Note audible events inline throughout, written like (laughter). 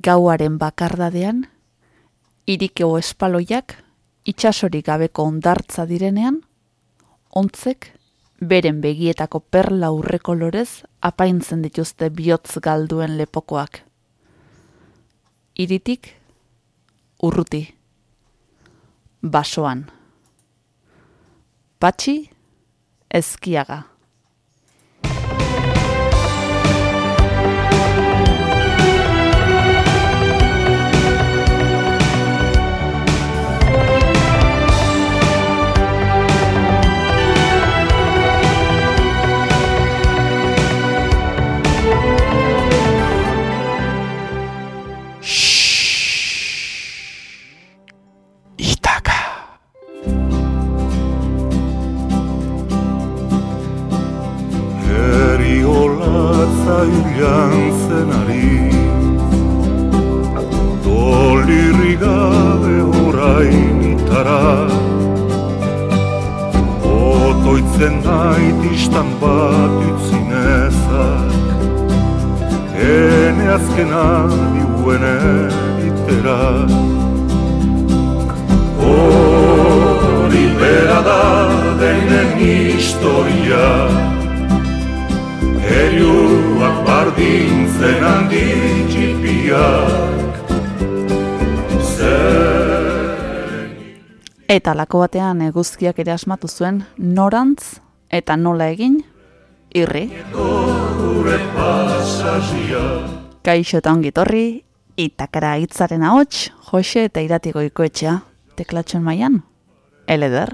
gauaren bakardadean, irikeo espaloiak itxasorik gabeko ondartza direnean, ontzek beren begietako perla urreko lorez apaintzen dituzte bihotz galduen lepokoak. Iritik, urruti, basoan. Patxi, ezkiaga. Otoitzen nahi distan bat utzinezak Ene azkena diuene itera. Hori bera da denen historia. Heriuak bardintzen handi txipiak Eta lako batean eguzkiak ere asmatu zuen norantz eta nola egin irri. Kaixo eta ongi torri, itakara hitzaren ahots, Jose eta iratiko ikoetxea, teklatxoen maian, eleder.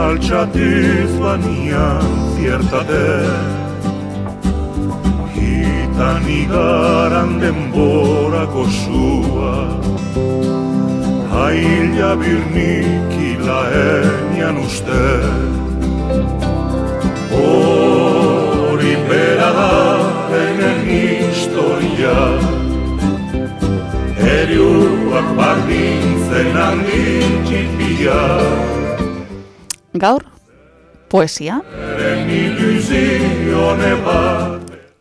altxatiz banian ziertate Hitan igaran denborako sua Haila birnik ilaenian uste. Hori bera da denen historia. Eriuak bardintzen handin txipiak Gaur, poesia.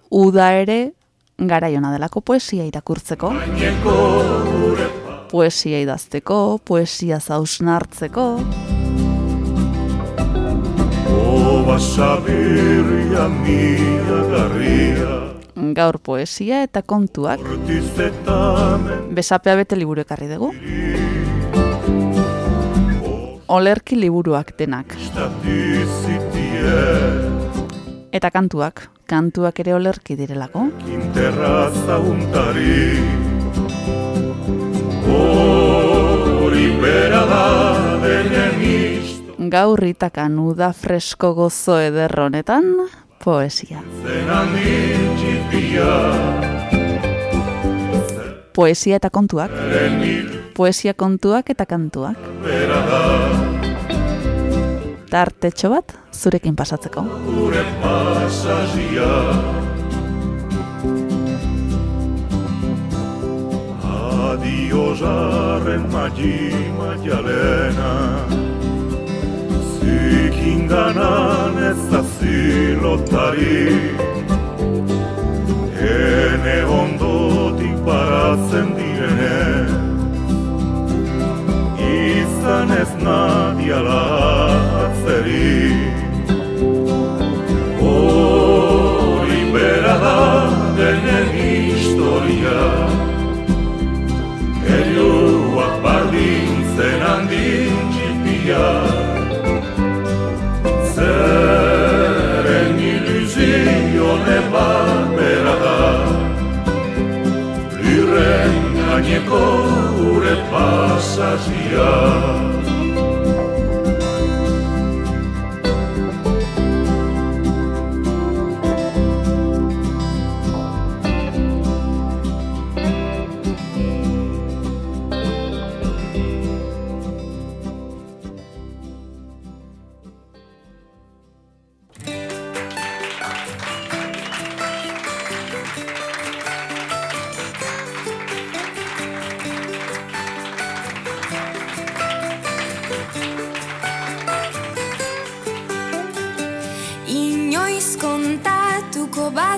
Uda ere, garaiona delako poesia irakurtzeko. Poesia idazteko, poesia zausnartzeko. Gaur poesia eta kontuak. Besapea bete liburu ekarri dugu olerki liburuak denak. Eta kantuak, kantuak ere olerki direlako. Gaur itakan uda fresko gozo ederronetan, poesia. Poesia eta kontuak poesia kontuak eta kantuak. Tartetxo bat, zurekin pasatzeko. Gure pasazia Adio jarren magi maialena Zikin ganan ez da zilotari. Hene ondotik baratzen direnean izan ez nadia latzeri Hori bera da denen historia. Eriuak bardintzen handin txipia. Zeren iluzio nebat bera da. Lirren gaineko gure pasazia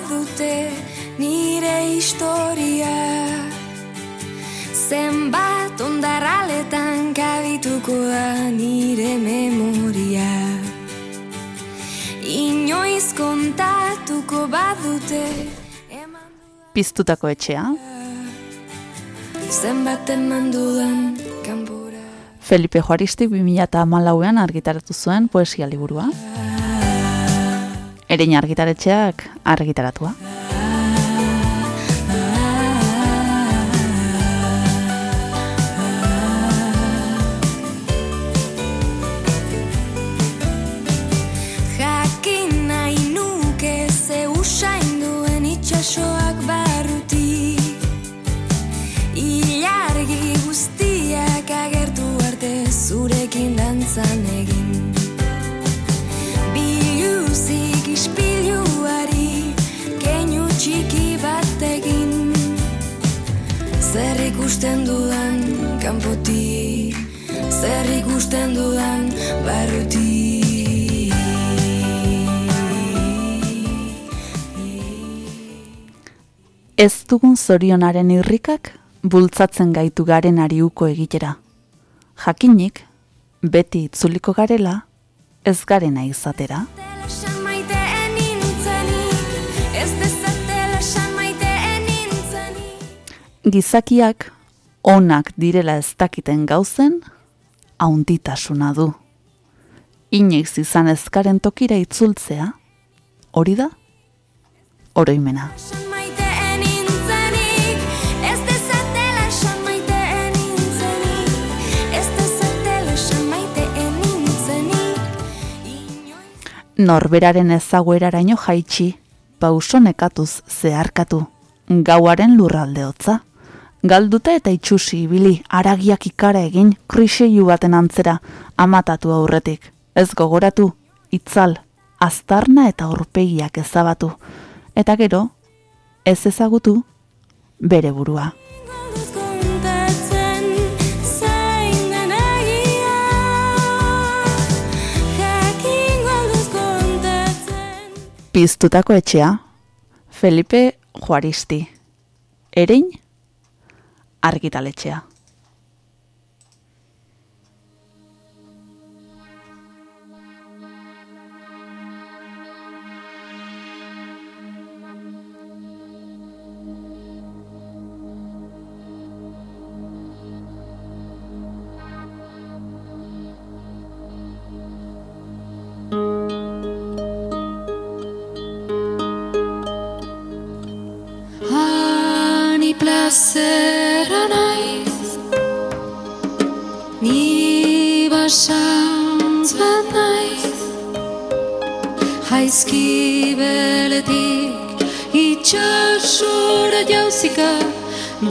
badute nire historia. Zenbat ondarraletan kabituko da nire memoria. Inoiz kontatuko badute Piztutako etxea. Zenbat eman dudan kanpora. Felipe Juaristik 2008an argitaratu zuen poesia liburua. Erein argitaretxeak argitaratua. Ikusten dudan kanpotik Zer ikusten dudan barrutik Ez dugun zorionaren irrikak bultzatzen gaitu garen uko egitera. Jakinik, beti itzuliko garela, ez garena izatera. Gizakiak onak direla ez dakiten gauzen, haunditasuna du. Inoiz izan ezkaren tokira itzultzea, hori da, oroimena. Norberaren ezagueraraino jaitsi, pauso nekatuz zeharkatu, gauaren lurralde hotza. Galduta eta itxusi ibili, aragiak ikara egin, kriseiu baten antzera, amatatu aurretik. Ez gogoratu, itzal, aztarna eta aurpegiak ezabatu. Eta gero, ez ezagutu, bere burua. Piztutako etxea, Felipe Juaristi. Erein, argitaletxea. Plazera naiz. Ni basantz bat naiz. Jaizki beletik itxasora jauzika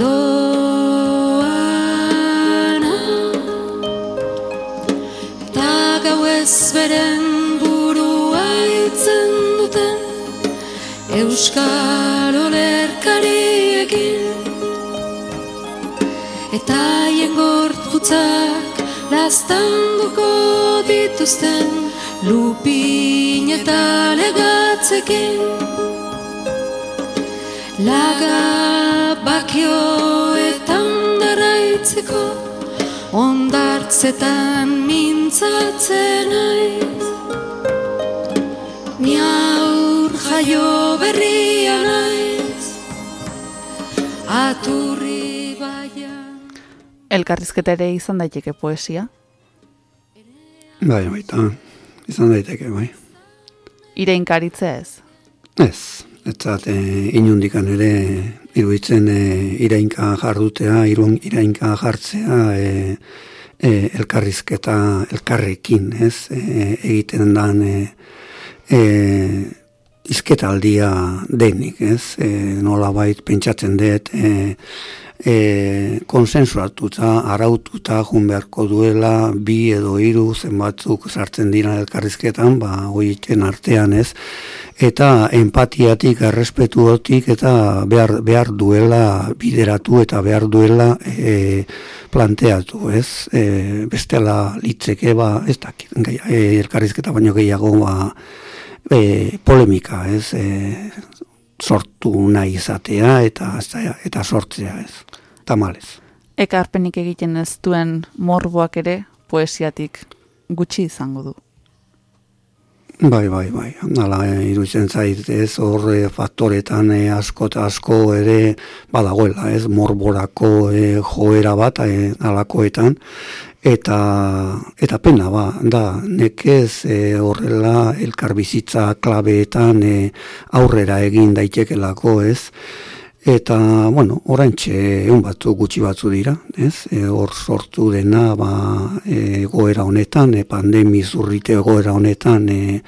doana. Ta gau ez beren burua itzen duten Euskal olerkariekin Eta haien gorputzak lastanduko dituzten Lupin eta legatzekin Laga bakioetan daraitzeko Ondartzetan mintzatzen naiz. Ni aur jaio berria naiz. Baian Elkarrizketa ere izan daiteke poesia. Bai, baita, izan daiteke, bai. Ireinkaritza ez. Ez, etzat e, inundikan ere iruditzen e, irainka jardutea, irun, irainka jartzea, e, e, elkarrizketa elkarrekin, ez, e, egiten dan e, e, izketaldia denik, ez, e, nola bait pentsatzen dut, e, e, konsensuatuta, araututa, jun beharko duela, bi edo hiru zenbatzuk sartzen dira elkarrizketan, ba, hoitzen artean ez, eta empatiatik, errespetuotik, eta behar, behar duela bideratu eta behar duela e, planteatu, ez? E, bestela litzeke, ba, ez dakit, e, elkarrizketa baino gehiago, ba, e, polemika, ez? E, sortu nahi izatea eta eta sortzea ez. Tamalez. Ekarpenik egiten ez duen morboak ere poesiatik gutxi izango du. Bai, bai, bai. Nala, iruditzen zait, ez, hor e, faktoretan e, asko eta asko ere badagoela, ez, morborako e, joera bat, e, alakoetan, eta, eta pena, ba, da, nekez e, horrela elkarbizitza klabeetan e, aurrera egin daitekelako, ez, Eta, bueno, oraintxe egun batzu gutxi batzu dira, ez? E, hor sortu dena, ba, e, goera honetan, e, pandemi zurrite goera honetan, e,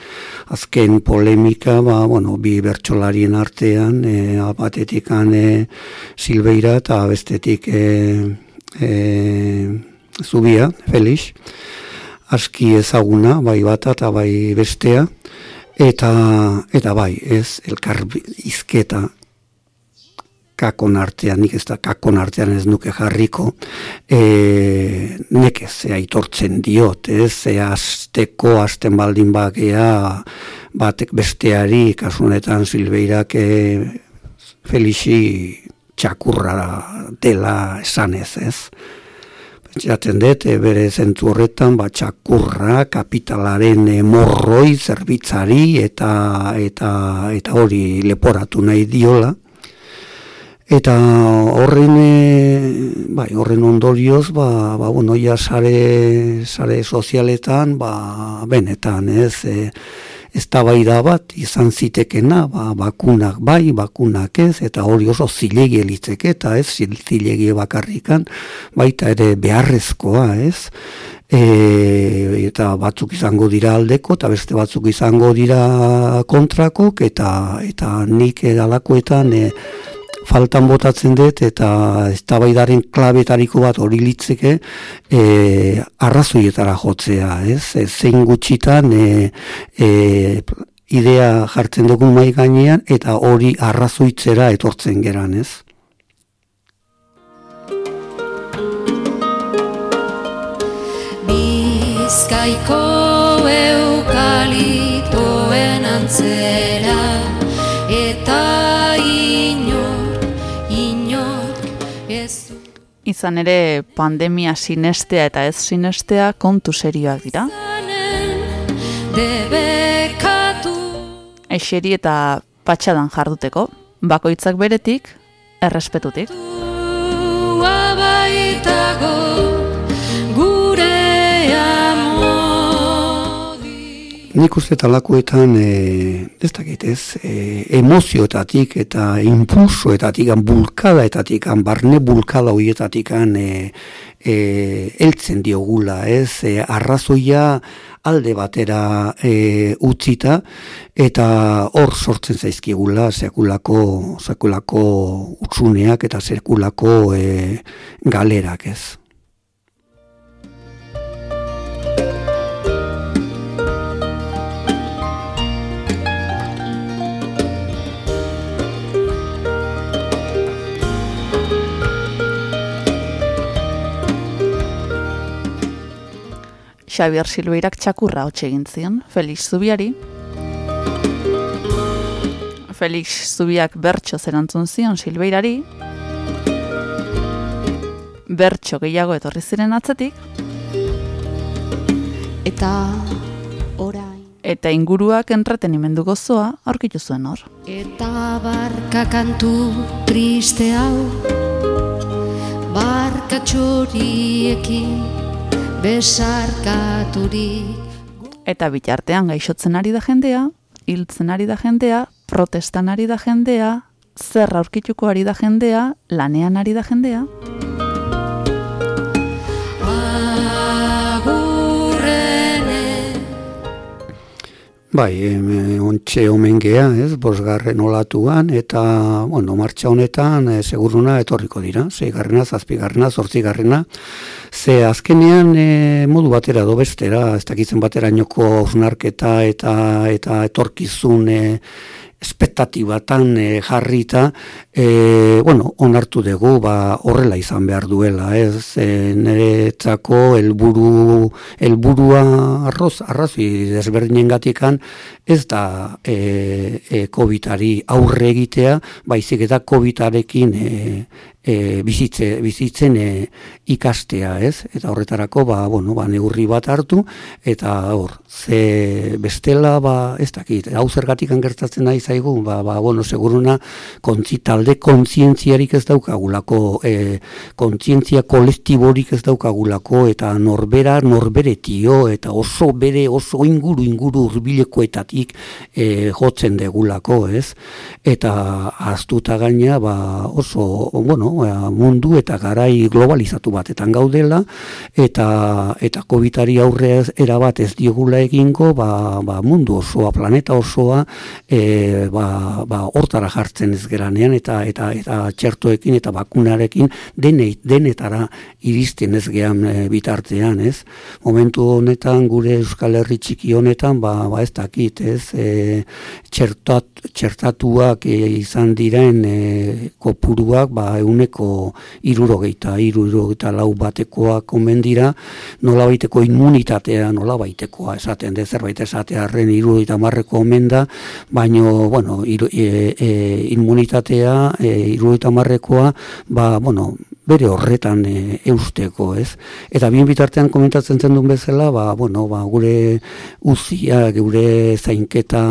azken polemika, ba, bueno, bi bertsolarien artean, e, batetikan e, Silveira eta bestetik e, e, Zubia, Felix, aski ezaguna, bai bata eta bai bestea, eta, eta bai, ez, elkar izketa, kakon artean, nik ez da kakon artean ez nuke jarriko, e, nekez, ze aitortzen diot, ez, ze azteko, azten baldin bakea, batek besteari, kasunetan Silbeirak e, Felixi txakurra dela esanez, ez. Jaten dut, e, bere zentu horretan, ba, txakurra, kapitalaren morroi, zerbitzari, eta, eta, eta hori leporatu nahi diola, Eta horren, e, bai, horren ondorioz, ba, ba, bueno, ja sare, sare sozialetan, ba, benetan, ez, e, ez da bai da bat, izan zitekena, ba, bakunak bai, bakunak ez, eta hori oso zilegi elitzek, eta ez, zilegi bakarrikan, baita ere beharrezkoa, ez, e, eta batzuk izango dira aldeko, eta beste batzuk izango dira kontrakok, eta, eta nik edalakoetan, e, faltan botatzen dut eta eztabaidaren klabetariko bat hori litzeke e, arrazoietara jotzea, ez? E, zein gutxitan e, e, idea jartzen dugu mai gainean eta hori arrazoitzera etortzen geran, ez? Bizkaiko eukalitoen antzera eta Izan ere pandemia sinestea eta ez sinestea kontu serioak dira. Eixeri eta patxadan jarduteko, bakoitzak beretik, errespetutik. Nik uste talakoetan, e, ez dakit ez, e, emozioetatik eta impulsoetatik, bulkadaetatik, barne bulkada horietatik e, e, eltzen diogula, ez, e, arrazoia alde batera e, utzita, eta hor sortzen zaizkigula sekulako, sekulako utsuneak eta sekulako e, galerak ez. Xavier Silveirak txakurra hotxe egin zion, Felix Zubiari. Felix Zubiak bertso zerantzun zion Silveirari. Bertso gehiago etorri ziren atzetik. Eta orain. Eta inguruak entretenimendu gozoa aurkitu zuen hor. Eta barka kantu triste hau Barka txoriekin besarkaturik. Eta bitartean gaixotzen ari da jendea, hiltzen ari da jendea, protestan ari da jendea, zer aurkituko ari da jendea, lanean ari da jendea. Bai, ontxe omen gea, ez, bosgarren olatuan, eta, bueno, martxa honetan, e, seguruna etorriko dira, zeigarrena, zazpigarrena, zortzigarrena, ze azkenean e, modu batera do bestera, ez dakitzen batera inoko osnarketa eta, eta etorkizun e, espektatibatan e, jarrita, e, bueno, onartu dugu, ba, horrela izan behar duela, ez, e, nire txako elburu, elburua arroz, arrazi desberdinen gatikan, ez da e, e, COVID-ari aurre egitea, baizik eta COVID-arekin e, e, bizitze, bizitzen e, ikastea, ez? Eta horretarako, ba, bueno, ba, neurri bat hartu, eta hor, ze bestela, ba, ez dakit, hau zergatik angertatzen nahi zaigu, ba, ba, bueno, seguruna, kontzi, talde kontzientziarik ez daukagulako, e, kontzientzia kolektiborik ez daukagulako, eta norbera, norbere tio, eta oso bere, oso inguru, inguru urbilekoetatik e, jotzen degulako, ez? Eta astuta gaina, ba, oso, bueno, Ba, mundu eta garai globalizatu batetan gaudela eta eta COVIDari aurre era bat ez diogula egingo ba, ba mundu osoa planeta osoa e, ba, ba hortara jartzen ez geranean eta eta eta txertoekin eta bakunarekin denei denetara iristen ez gean e, bitartean ez momentu honetan gure Euskal Herri txiki honetan ba, ba ez dakit ez e, txertat, txertatuak e, izan diren e, kopuruak ba euneko irurogeita, irurogeita lau batekoak omen dira, nola baiteko immunitatea, nola baitekoa esaten, de zerbait esatearen irurogeita marreko omen da, baino, bueno, iru, e, e, immunitatea, e, irurogeita marrekoa, ba, bueno, bere horretan e, eusteko, ez? Eta bien bitartean komentatzen zen duen bezala, ba, bueno, ba, gure uzia, gure zainketa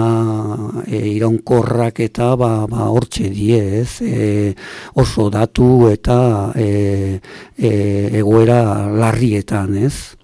e, iraunkorrak eta ba, ba, hortxe die, ez? E, oso datu eta e, e, egoera larrietan, ez?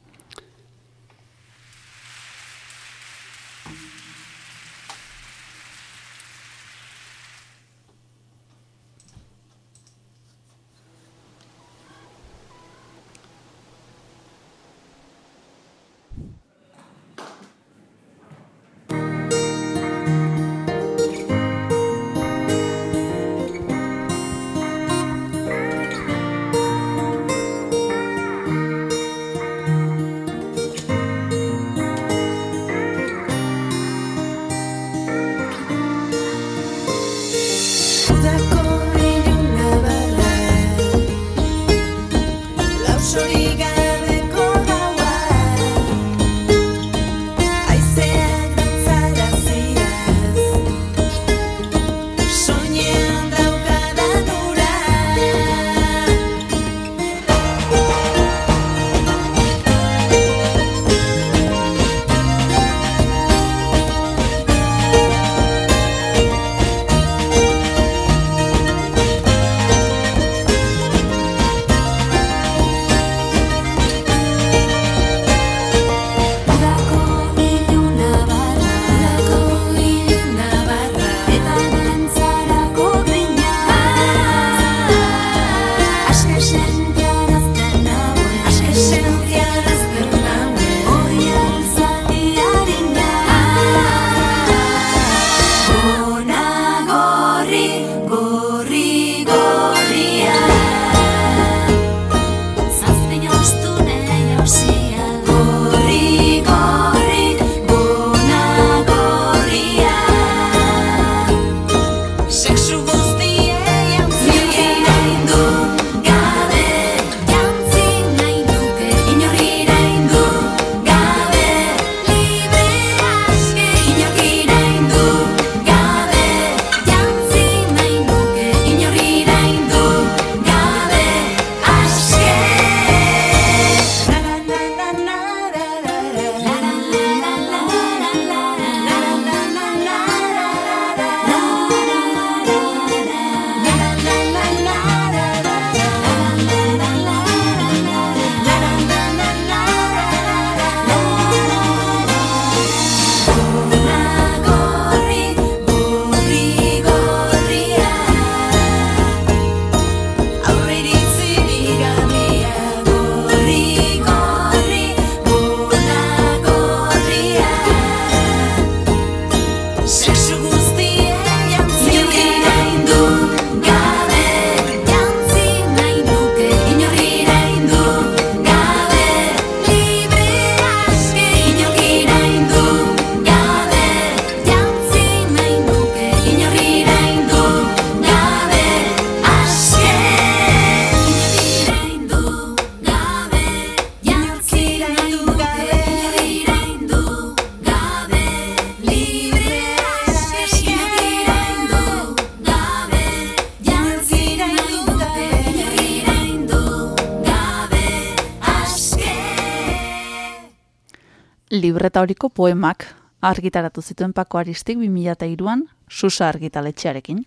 Libreta horiko poemak argitaratu zituen pako aristik 2002an susa argitaletxearekin.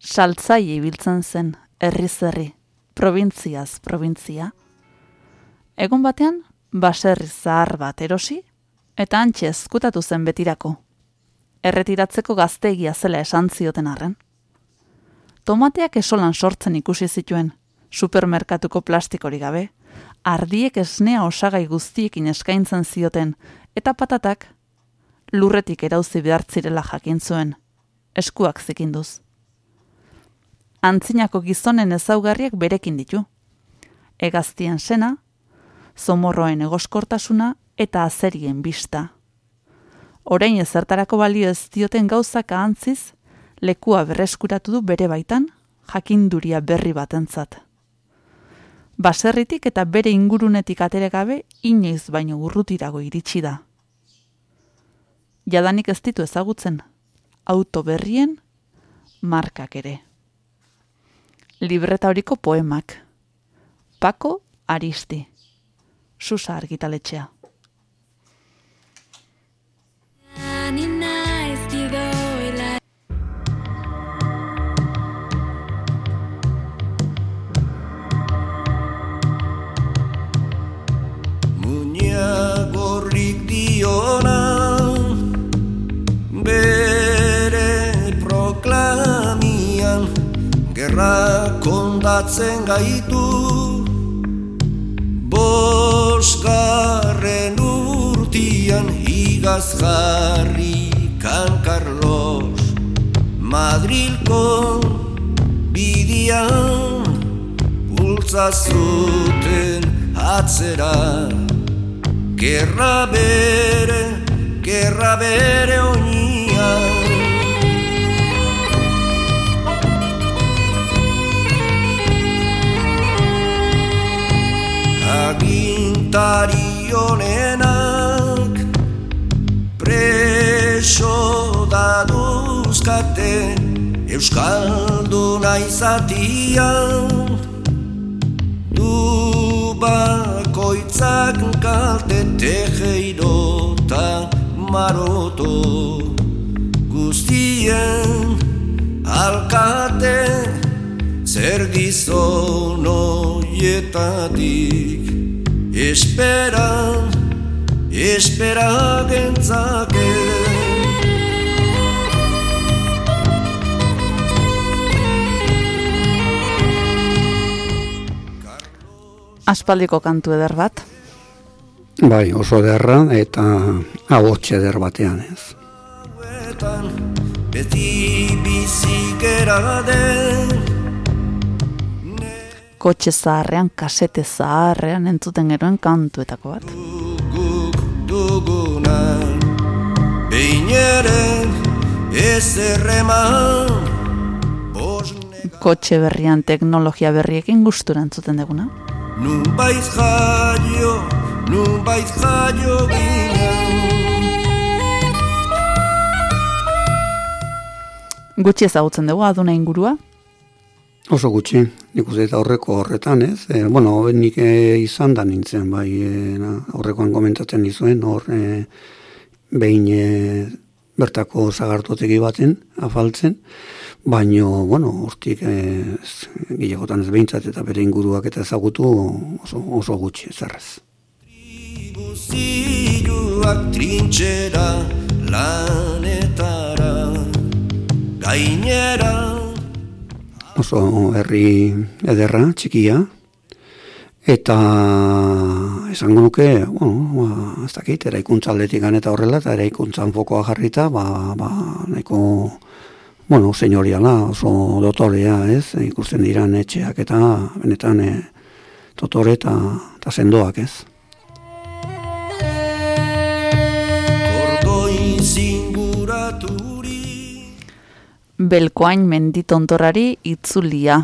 Saltzai ibiltzen zen, herri, probintziaz probintzia. Egun batean, baserri zahar bat erosi, eta antxe ezkutatu zen betirako. Erretiratzeko gaztegia zela esan zioten arren. Tomateak esolan sortzen ikusi zituen, supermerkatuko plastikori gabe, ardiek esnea osagai guztiekin eskaintzen zioten, eta patatak lurretik erauzi behartzirela jakin zuen, eskuak zikinduz. Antzinako gizonen ezaugarriak berekin ditu. Egaztien sena, zomorroen egoskortasuna eta azerien bista. Orain ezertarako balio ez dioten gauzak ahantziz, lekua berreskuratu du bere baitan, jakinduria berri batentzat. Baserritik eta bere ingurunetik atere gabe inoiz baino urrutirago iritsi da. Jadanik ez ditu ezagutzen, auto berrien markak ere. Libreta horiko poemak. Pako Aristi. Susa argitaletxea. Proklamian Gerra kondatzen gaitu. Bosgarren urtian Higaz jarri kan Carlos Madrilko bidian Bultza zuten atzera. Gerra bere, gerra bere oinian Agintari honenak preso daduzkate Euskalduna izatian Du bakoitzak kalte tejeirota maroto Guztien alkate zer gizon oietatik Espera, espera gentzake Aspaldiko kantu eder bat. Bai, oso derra eta abotxe eder batean ez. Beti bizikera den Kotxe zaharrean, kasete zaharrean entzuten geroen kantuetako bat. guk duguna Behin ere ez erreman Kotxe berrian, teknologia berriekin gustura entzuten deguna. Nunbait jaio, nunbait jaio ginen Gutxi ezagutzen dugu aduna ingurua, Oso gutxi, nik uste eta horreko horretan, ez? E, bueno, nik e, izan da nintzen, bai, e, na, horrekoan komentatzen nizuen, hor e, behin e, bertako zagartotegi baten, afaltzen, baino, bueno, hortik e, ez, gilegotan ez behintzat eta bere inguruak eta ezagutu oso, oso gutxi, zerrez. Buziluak trintxera lanetara Gainera Oso herri ederra, txikia, eta esango nuke, bueno, ba, ez dakit, eraikuntza aldetik eta horrela, eta eraikuntzan fokoa jarrita, ba, ba, nahiko, bueno, senyoriala, oso dotorea, ez, ikusten diran etxeak eta benetan e, dotore eta, eta sendoak, ez. Belkoain menditontorrari itzulia.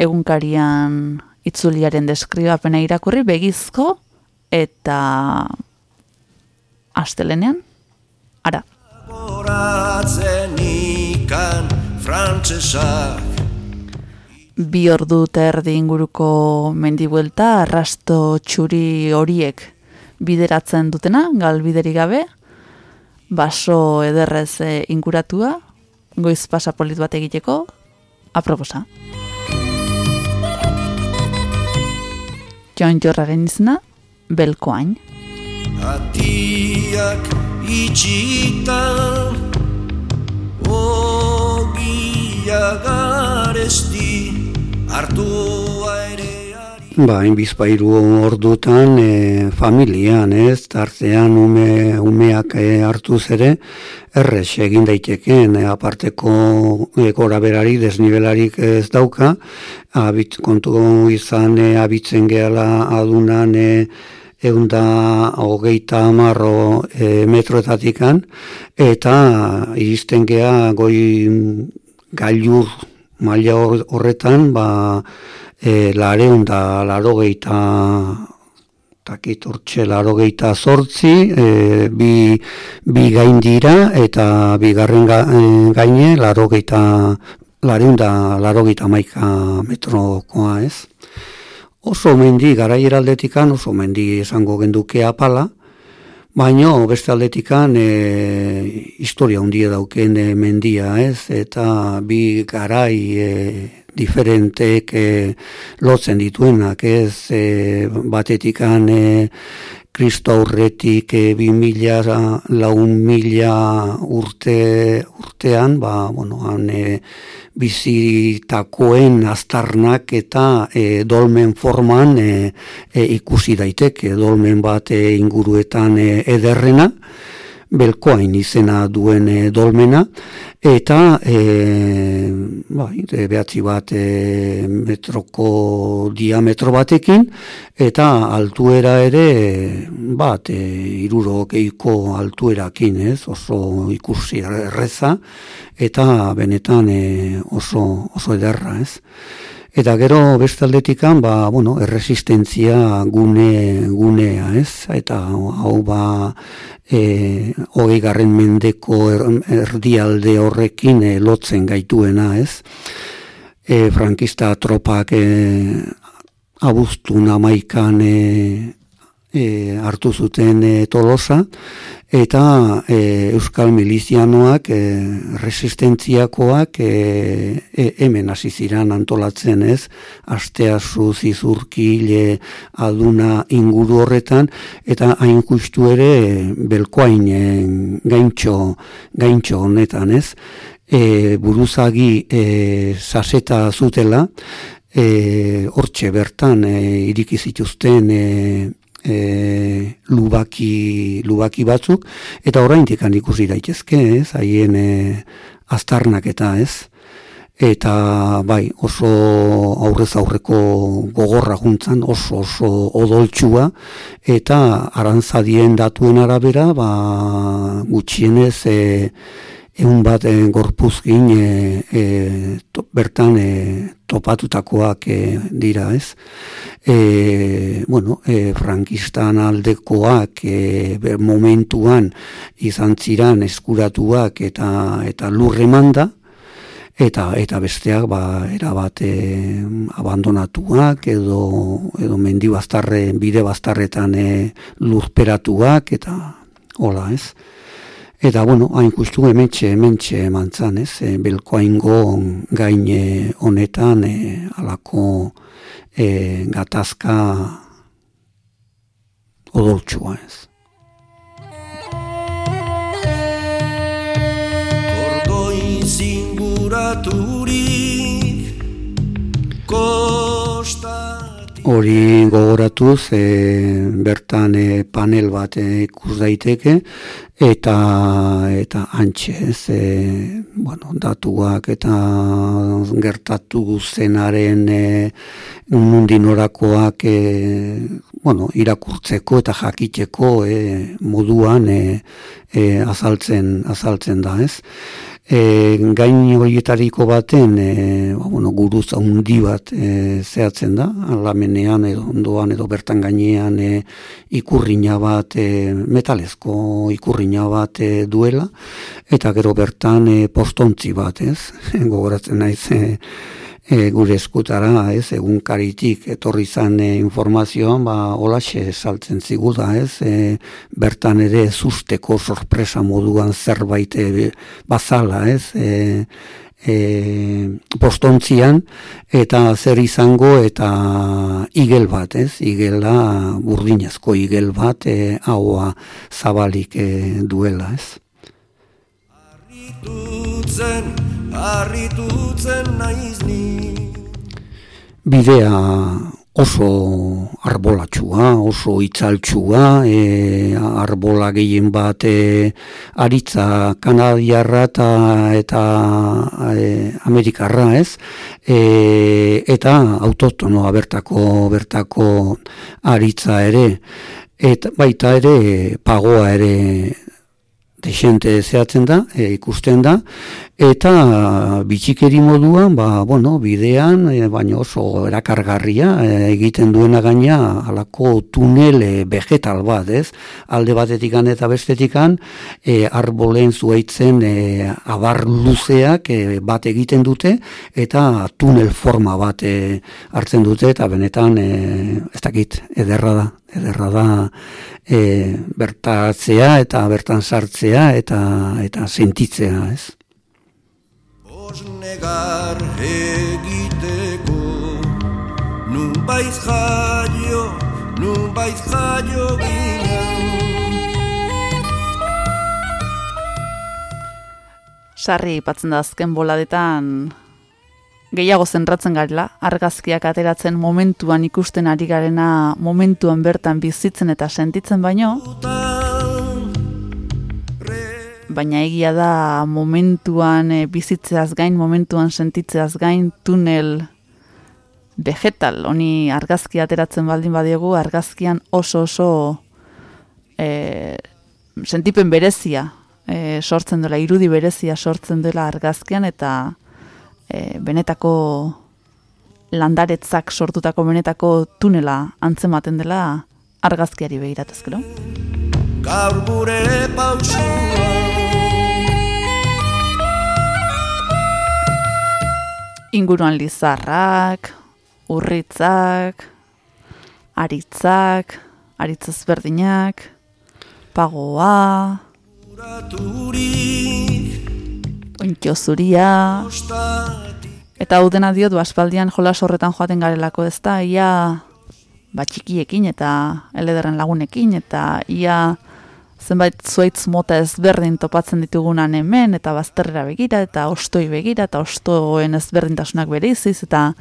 Egunkarian itzuliaren deskribapena irakurri begizko eta astelenean ara. Horatzen ikan frantsesak Bi ordu eta erdi inguruko mendibuelta arrasto txuri horiek bideratzen dutena, galbideri gabe, baso ederrez e, inguratua, goiz pasa polit bat egiteko, aproposa. Joan Jorraren izena, Belkoain. Atiak itxita Ogia garesti Artua ere Ba, inbizpairu ordutan e, familian, ez, tartean ume, umeak e, hartuz ere, errez egin daitekeen, e, aparteko e, berari, desnibelarik ez dauka, abit, kontu izan e, abitzen gehala adunan e, eunda hogeita amarro e, metroetatikan, eta iristen gea goi gailur maila hor- horretan, ba, e, lareun da larogeita takit urtxe zortzi, e, bi, bi gain dira eta bigarren ga, e, gaine larogeita lareun da larogeita maika metrokoa ez. Oso mendi, garaiera aldetikan oso mendi esango genduke apala, Baino, beste aldetikan e, historia hundie dauken e, mendia, ez? Eta bi garai e, diferentek e, lotzen dituenak, ez? E, batetikan e, Kristo aurretik e, bi mila, laun mila urte, urtean, ba, bueno, han e, bizitakoen aztarnak eta e, dolmen forman e, e, ikusi daiteke, dolmen bat e, inguruetan e, ederrena, belkoain izena duen e, dolmena, eta e, bai, e, behatzi bat e, metroko diametro batekin, eta altuera ere bat, e, iruro geiko altuerakin, ez, oso ikusi erreza, eta benetan e, oso, oso ederra, ez. Eta gero beste aldetikan, ba, bueno, erresistentzia gune, gunea, ez? Eta hau ba, e, hogei garren mendeko er, erdialde horrekin e, lotzen gaituena, ez? E, frankista tropak e, abuztun amaikan e, e, hartu zuten e, tolosa, eta e, Euskal Milizianoak e, resistentziakoak e, e, hemen hasi ziran antolatzen ez, asteazu zizurkile aduna inguru horretan, eta hain justu ere belkoainen gaintxo, gaintxo honetan ez, e, buruzagi e, saseta zutela, e, hortxe bertan e, iriki zituzten e, e, lubaki, lubaki batzuk, eta oraindik ikusi daitezke, ez, haien e, aztarnak eta ez, eta bai, oso aurrez aurreko gogorra juntzan, oso oso odoltsua, eta arantzadien datuen arabera, ba, gutxienez, e, egun bat e, gorpuzkin e, e, to, bertan e, topatutakoak e, dira, ez? E, bueno, e, frankistan aldekoak e, ber- momentuan izan ziran eskuratuak eta eta lurremanda, eta eta besteak ba erabat e, abandonatuak edo edo mendi bastarre bide bastarretan e, lurperatuak eta hola, ez? Eta, bueno, hain justu hementxe, hementxe mantzan, ez, e, belkoaingo gaine honetan, e, alako e, gatazka odoltsua, ez. Ordoi zinguraturik Kostatik Hori gogoratuz, e, bertan e, panel bat e, ikus daiteke, eta eta antxe, ez, e, bueno, datuak eta gertatu zenaren e, nundinorakoak e, bueno, irakurtzeko eta jakiteko e, moduan e, e, azaltzen, azaltzen da, ez. E, gain horietariko baten e, bueno, guruz handi bat e, zehatzen da, alamenean edo ondoan edo bertan gainean e, ikurrina bat, e, metalezko ikurrina bat e, duela, eta gero bertan e, postontzi bat, ez? (laughs) Gogoratzen naiz e, e, gure eskutara, ez, egun karitik etorri zan e, informazioan, ba, holaxe saltzen ziguda, ez, e, bertan ere zusteko sorpresa moduan zerbait e, bazala, ez, e, e, postontzian, eta zer izango, eta igel bat, ez, igela, burdinazko igel bat, e, haua zabalik e, duela, ez. Arritutzen, arritutzen naiz ni. Bidea oso arbolatxua, oso itzaltxua, e, arbola gehien bat e, aritza kanadiarra eta, eta e, amerikarra ez, e, eta autotonoa bertako, bertako aritza ere, eta baita ere pagoa ere desente zehatzen da, e, ikusten da, eta bitxikeri moduan, ba, bueno, bidean, e, baina oso erakargarria, e, egiten duena gaina, alako tunele vegetal bat, ez? Alde batetik eta bestetik e, arbolen zuaitzen e, abar luzeak e, bat egiten dute, eta tunel forma bat e, hartzen dute, eta benetan, e, ez dakit, ederra da, ederra da e, bertatzea eta bertan sartzea eta eta sentitzea, ez? Os negar egiteko Nun baiz jaio, nun baiz jaio Sarri ipatzen da azken boladetan gehiago zentratzen garela, argazkiak ateratzen momentuan ikusten ari garena momentuan bertan bizitzen eta sentitzen baino, baina egia da momentuan e, bizitzeaz gain, momentuan sentitzeaz gain, tunel vegetal, honi argazki ateratzen baldin badiegu, argazkian oso oso e, sentipen berezia e, sortzen dela, irudi berezia sortzen dela argazkian, eta e, benetako landaretzak sortutako benetako tunela antzematen dela argazkiari begiratuz, gero? Gaur gure pausua. Inguruan lizarrak, urritzak, aritzak, aritzaz berdinak, pagoa, Uraturik ointio zuria, Eta hau dena dio du aspaldian jolas horretan joaten garelako ez da, ia ba, txikiekin eta elederren lagunekin, eta ia zenbait zuaitz mota ezberdin topatzen ditugunan hemen, eta bazterrera begira, eta ostoi begira, eta ostoen ezberdintasunak bere iziz, eta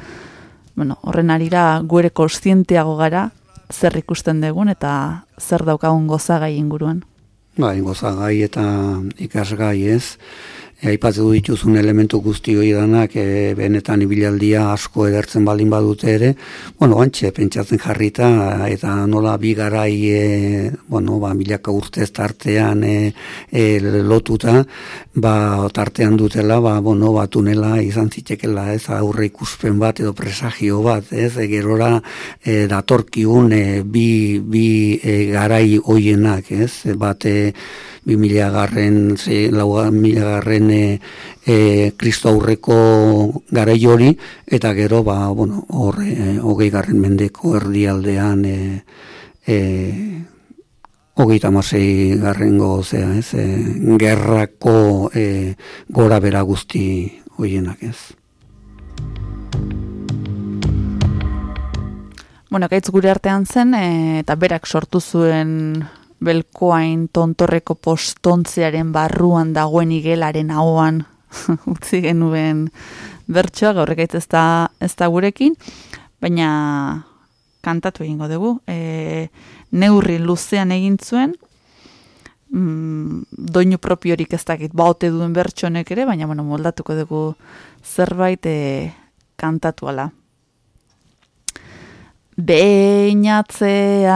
bueno, horren arira guere kostienteago gara, zer ikusten dugun, eta zer daukagun gozagai inguruan. Bai, gozagai eta ikasgai ez. E, Aipatzen du dituzun elementu guzti hori danak, e, benetan ibilaldia asko edertzen baldin badute ere, bueno, antxe, pentsatzen jarrita, eta nola bi garai, e, bueno, ba, milaka urtez tartean e, e, lotuta, ba, tartean dutela, ba, bueno, ba, tunela izan zitekela, ez, aurre ikuspen bat edo presagio bat, ez, e, gerora e, datorkigun e, bi, bi e, garai hoienak, ez, bat, e, bi mila garren, ze, lau garren e, e, kristo aurreko garai hori, eta gero, ba, bueno, hor, e, hogei garren mendeko erdialdean, e, e, hogeita amasei garrengo, zea, ez, e, gerrako e, gora bera guzti hoienak, ez. Bueno, gaitz gure artean zen, e, eta berak sortu zuen belkoain tontorreko postontzearen barruan dagoen igelaren ahoan (laughs) utzi genuen bertsoa, gaur gaitz ez da, ez da gurekin, baina kantatu egingo dugu. E, neurri luzean egin zuen, mm, doinu propiorik ez dakit baute duen bertsonek ere, baina bueno, moldatuko dugu zerbait e, kantatu ala. Beinatzean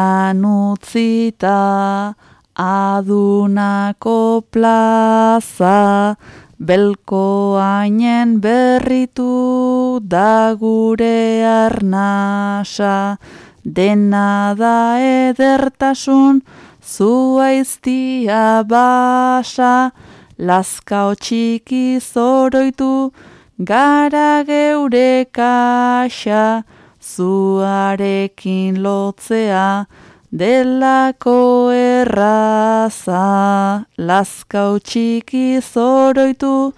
utzita adunako plaza, belko hainen berritu da gure arnasa, dena da edertasun zuaiztia basa, laskao txiki zoroitu gara geure kaxa, zuarekin lotzea, delako erraza, laskau txiki zoroitu,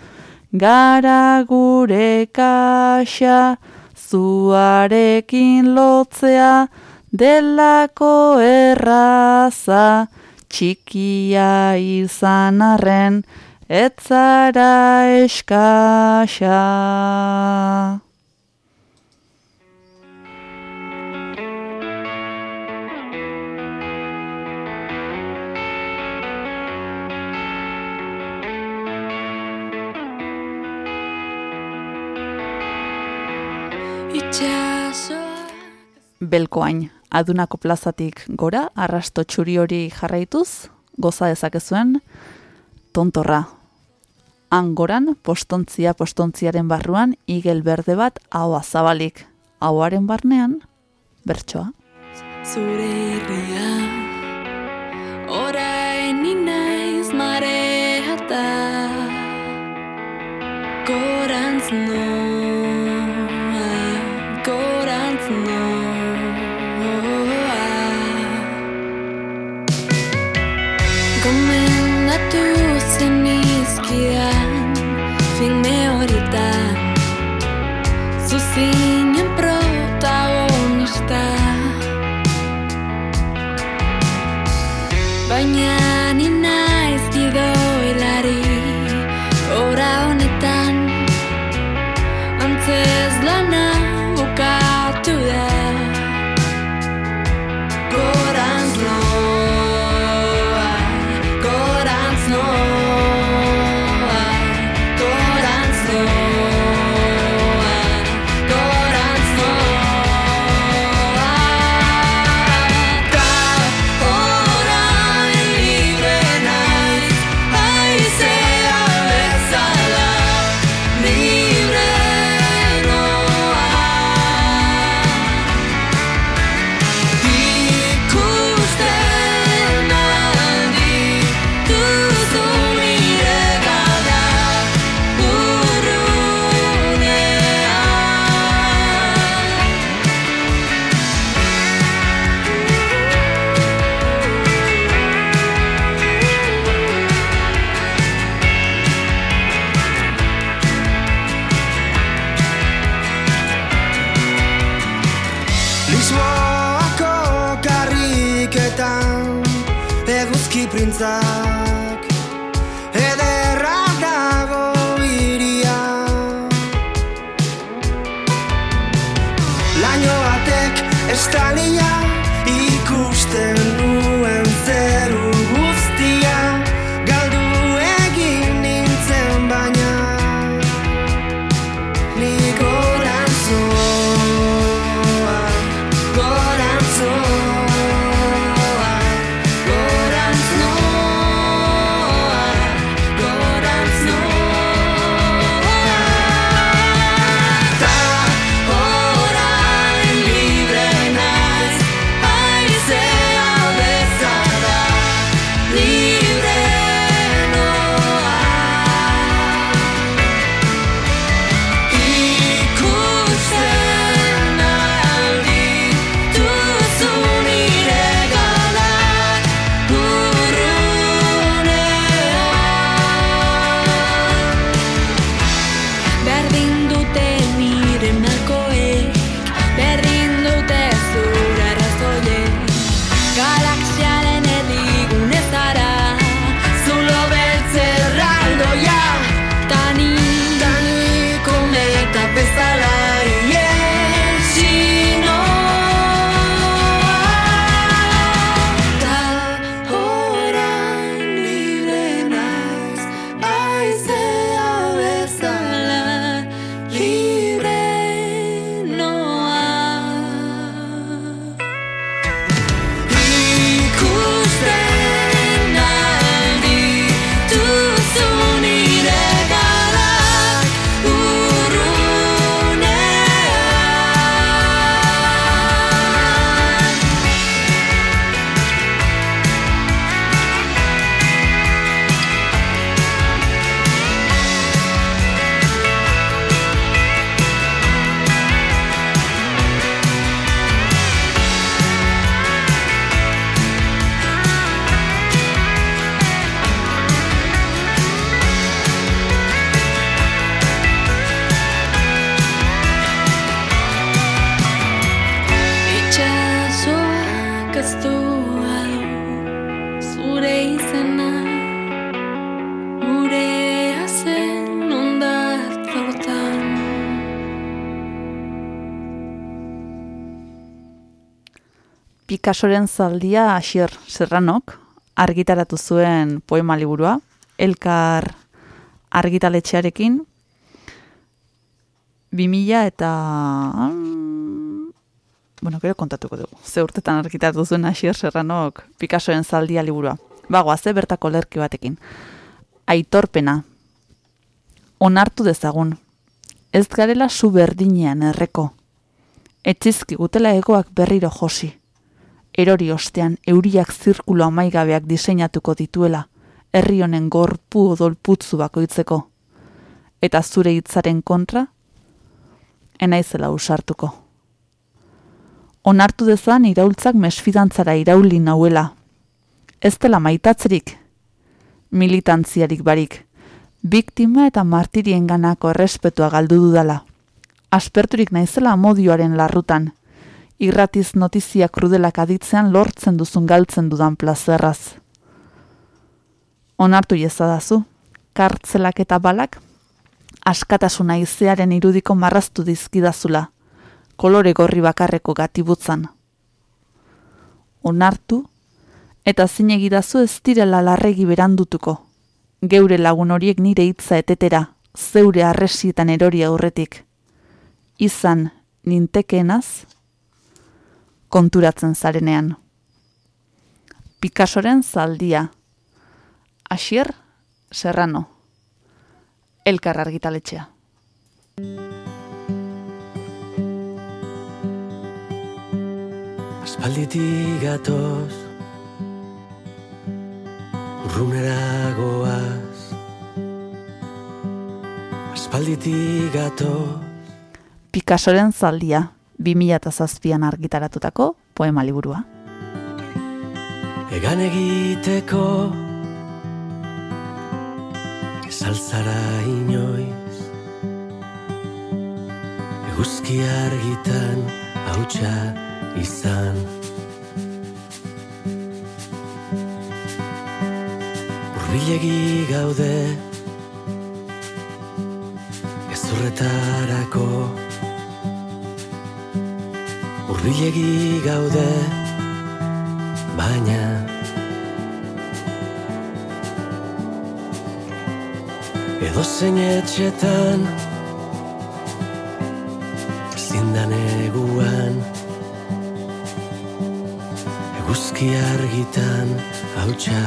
gara gure kaxa, zuarekin lotzea, delako erraza, txikia izan arren, ez zara Belkoain, adunako plazatik gora, arrasto txuri hori jarraituz, goza dezakezuen, tontorra. Angoran, postontzia postontziaren barruan, igel berde bat ahoa zabalik. Ahoaren barnean, bertsoa. zure herria Orain ni naiz mareata Gorantz noa, Picassoren zaldia Asier Serranok argitaratu zuen poema liburua, elkar argitaletxearekin, 2000 eta... mm, Bueno, gero kontatuko dugu. Ze urtetan argitaratu zuen Asier Serranok Picassoren zaldia liburua. Bagoa, ze bertako lerki batekin. Aitorpena. Onartu dezagun. Ez garela zu berdinean erreko. Etzizki gutela egoak berriro josi. Erori ostean euriak zirkulo amaigabeak diseinatuko dituela, herri honen gorpu odolputzu bakoitzeko. Eta zure hitzaren kontra, enaizela usartuko. Onartu dezan iraultzak mesfidantzara irauli nauela. Ez dela maitatzerik, militantziarik barik, biktima eta martirien ganako errespetua galdu dudala. Asperturik naizela amodioaren larrutan, irratiz notizia krudelak aditzean lortzen duzun galtzen dudan plazerraz. Onartu jezadazu, kartzelak eta balak, askatasuna izearen irudiko marraztu dizkidazula, kolore gorri bakarreko gatibutzan. Onartu, eta zinegidazu ez direla larregi berandutuko. Geure lagun horiek nire hitza etetera, zeure arresietan erori aurretik. Izan nintekeenaz, konturatzen zarenean. Picassoren zaldia. Asier Serrano. Elkar argitaletxea. Aspalditik gatoz Urrunera goaz Aspalditik gatoz Picassoren zaldia. 2007an argitaratutako poema liburua. Egan egiteko Ezaltzara inoiz Eguzki argitan hautsa izan Urbilegi gaude Gezurretarako Urbilegi gaude Baina Edo zein etxetan Zindan eguan Eguzki argitan hautsa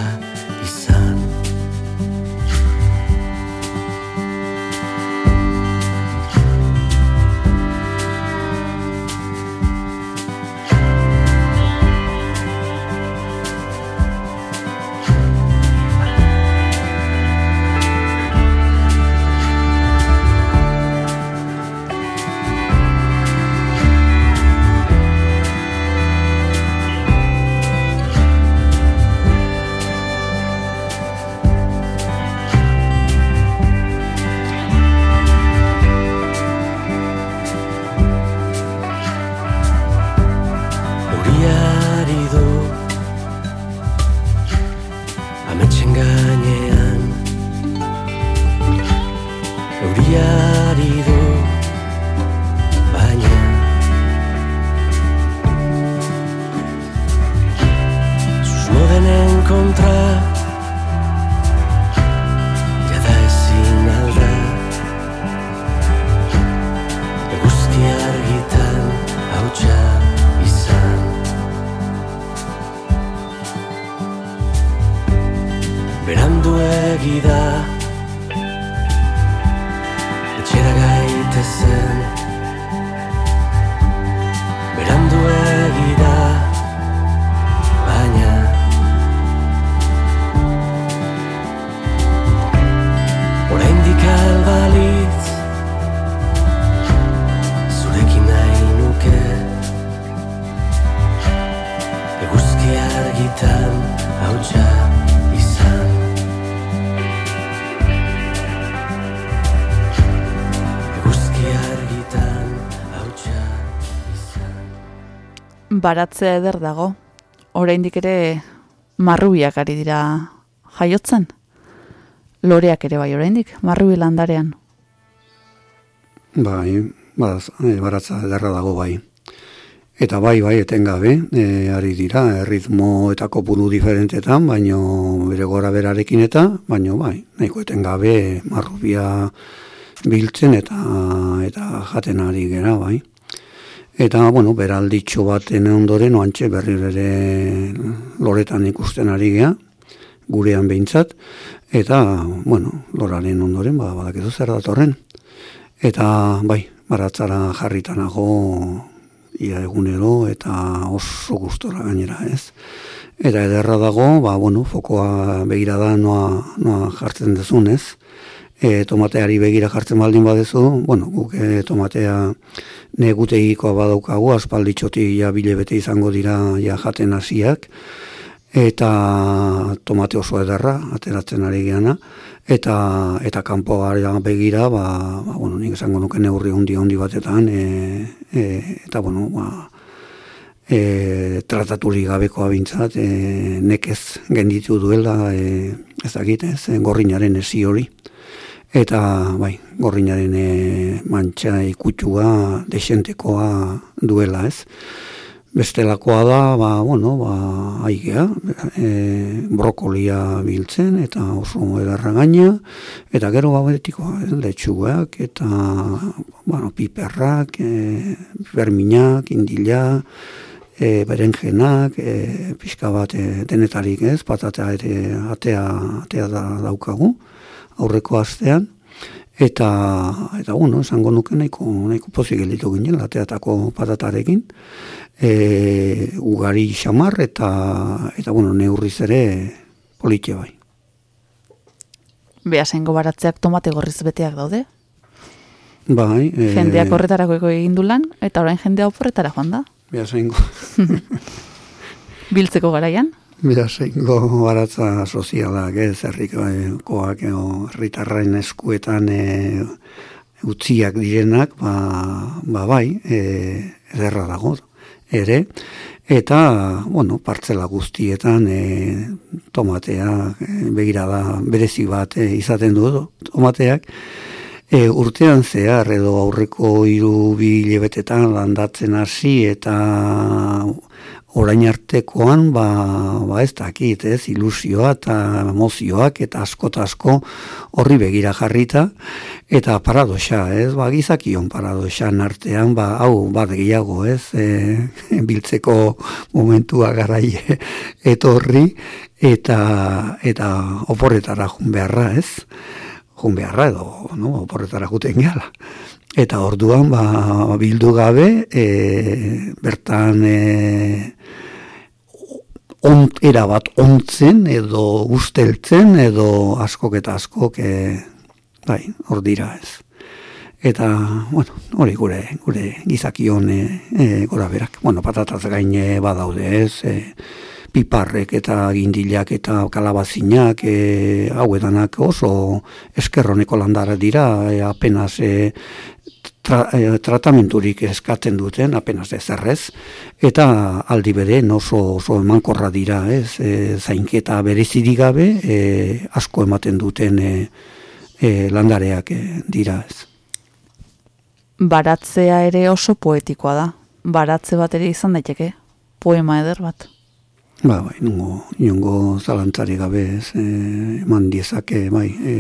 Baratzea eder dago. Oraindik ere marrubiak ari dira jaiotzen. Loreak ere bai oraindik, marrubi landarean. Bai, baraz, eh, baratza ederra dago bai. Eta bai, bai, etengabe, e, ari dira, erritmo eta kopuru diferentetan, baino bere gora berarekin eta, baino bai, nahiko etengabe marrubia biltzen eta eta jaten ari gera, bai. Eta, bueno, beralditxo baten ondoren, oantxe berri bere loretan ikusten ari gea, gurean behintzat, eta, bueno, loraren ondoren, ba, badakizu zer datorren. Eta, bai, baratzara jarritanago ia egunero eta oso gustora gainera, ez? Eta ederra dago, ba, bueno, fokoa begira da noa, noa jartzen dezun, ez? E, tomateari begira jartzen baldin badezu, bueno, guk e, tomatea negutegikoa badaukagu, aspalditxoti ja bile bete izango dira ja jaten hasiak, eta tomate oso ederra, ateratzen ari geana, eta eta kanpoa begira, ba, ba, bueno, nik esango nuke neurri handi handi batetan, e, e, eta bueno, ba, e, trataturik gabekoa bintzat, e, nekez genditu duela, e, ez dakit, ez, gorrinaren esi hori. Eta, bai, gorrinaren e, mantxa ikutxua, desentekoa duela, ez. Bestelakoa da, ba, bueno, ba, aigea, e, brokolia biltzen, eta oso edarra gaina, eta gero gabetikoa, ez, letxuak, eta, bueno, piperrak, e, piperminak, indila, e, berenjenak, e, pixka bat e, denetarik ez, patatea ere atea, atea da, daukagu, aurreko astean, eta, eta bueno, esango nuke nahiko, nahiko pozik gelitu ginen, ateatako patatarekin, e, ugari xamar, eta, eta bueno, neurriz ere politia bai. Beasengo baratzeak tomate gorriz beteak daude. Bai, e, Jendeak horretarako egin du lan, eta orain jendea oporretara joan da. Beasaingo, (laughs) Biltzeko garaian. Beasaingo baratza sozialak, ez, herrikoak, edo herritarrain eskuetan e, utziak direnak, ba, ba bai, e, ederra dago, ere, eta, bueno, partzela guztietan e, tomatea, e, begirada berezi bat e, izaten du tomateak, E, urtean zehar edo aurreko hiru bi hilebetetan landatzen hasi eta orain artekoan ba, ba ez dakit, ez, ilusioa eta emozioak eta asko eta asko horri begira jarrita eta paradoxa, ez, ba gizakion paradoxan artean, ba hau bat gehiago, ez, e, (laughs) biltzeko momentua garaie etorri eta eta oporretara jun beharra, ez jun beharra edo, no, oporretara juten gehala. Eta orduan, ba, bildu gabe, e, bertan e, ont, erabat ontzen edo usteltzen edo askok eta askok, e, bai, hor dira ez. Eta, bueno, hori gure, gure gizakion e, e, gora berak. Bueno, patataz gaine badaude ez, e, piparrek eta gindilak eta kalabazinak e, hauetanak oso eskerroneko landara dira e, apenas e, tra, e, tratamenturik eskatzen duten apenas ezerrez eta aldi bere oso, oso emankorra dira ez e, zainketa berezirik gabe e, asko ematen duten e, e, landareak e, dira ez Baratzea ere oso poetikoa da. Baratze bat ere izan daiteke. Poema eder bat. Ba, bai, nungo, nungo zalantzari gabe, ez, e, eman diezake, bai, e,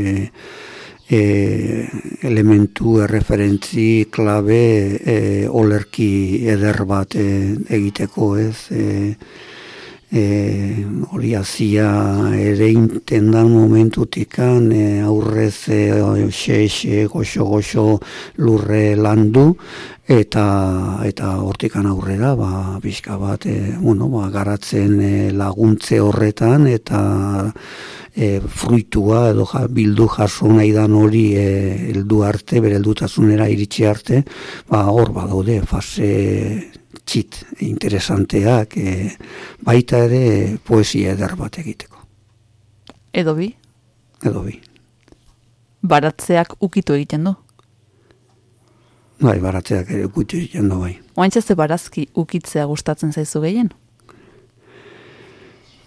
e, elementu, erreferentzi, klabe, e, olerki eder bat e, egiteko, ez, e, e, hori azia ere intendan momentutikan e, aurrez e, xe, goxo, goxo lurre landu eta eta hortikan aurrera ba pixka bat e, bueno, ba, garatzen e, laguntze horretan eta e, fruitua edo ja, bildu jaso nahi dan hori e, heldu arte, bere heldutasunera iritsi arte, ba hor badaude fase txit interesanteak e, baita ere poesia eder bat egiteko. Edo bi, Edo bi. baratzeak ukitu egiten du. Bai, baratzeak ere gutxi egiten du bai. Oaintxe ze barazki ukitzea gustatzen zaizu gehien?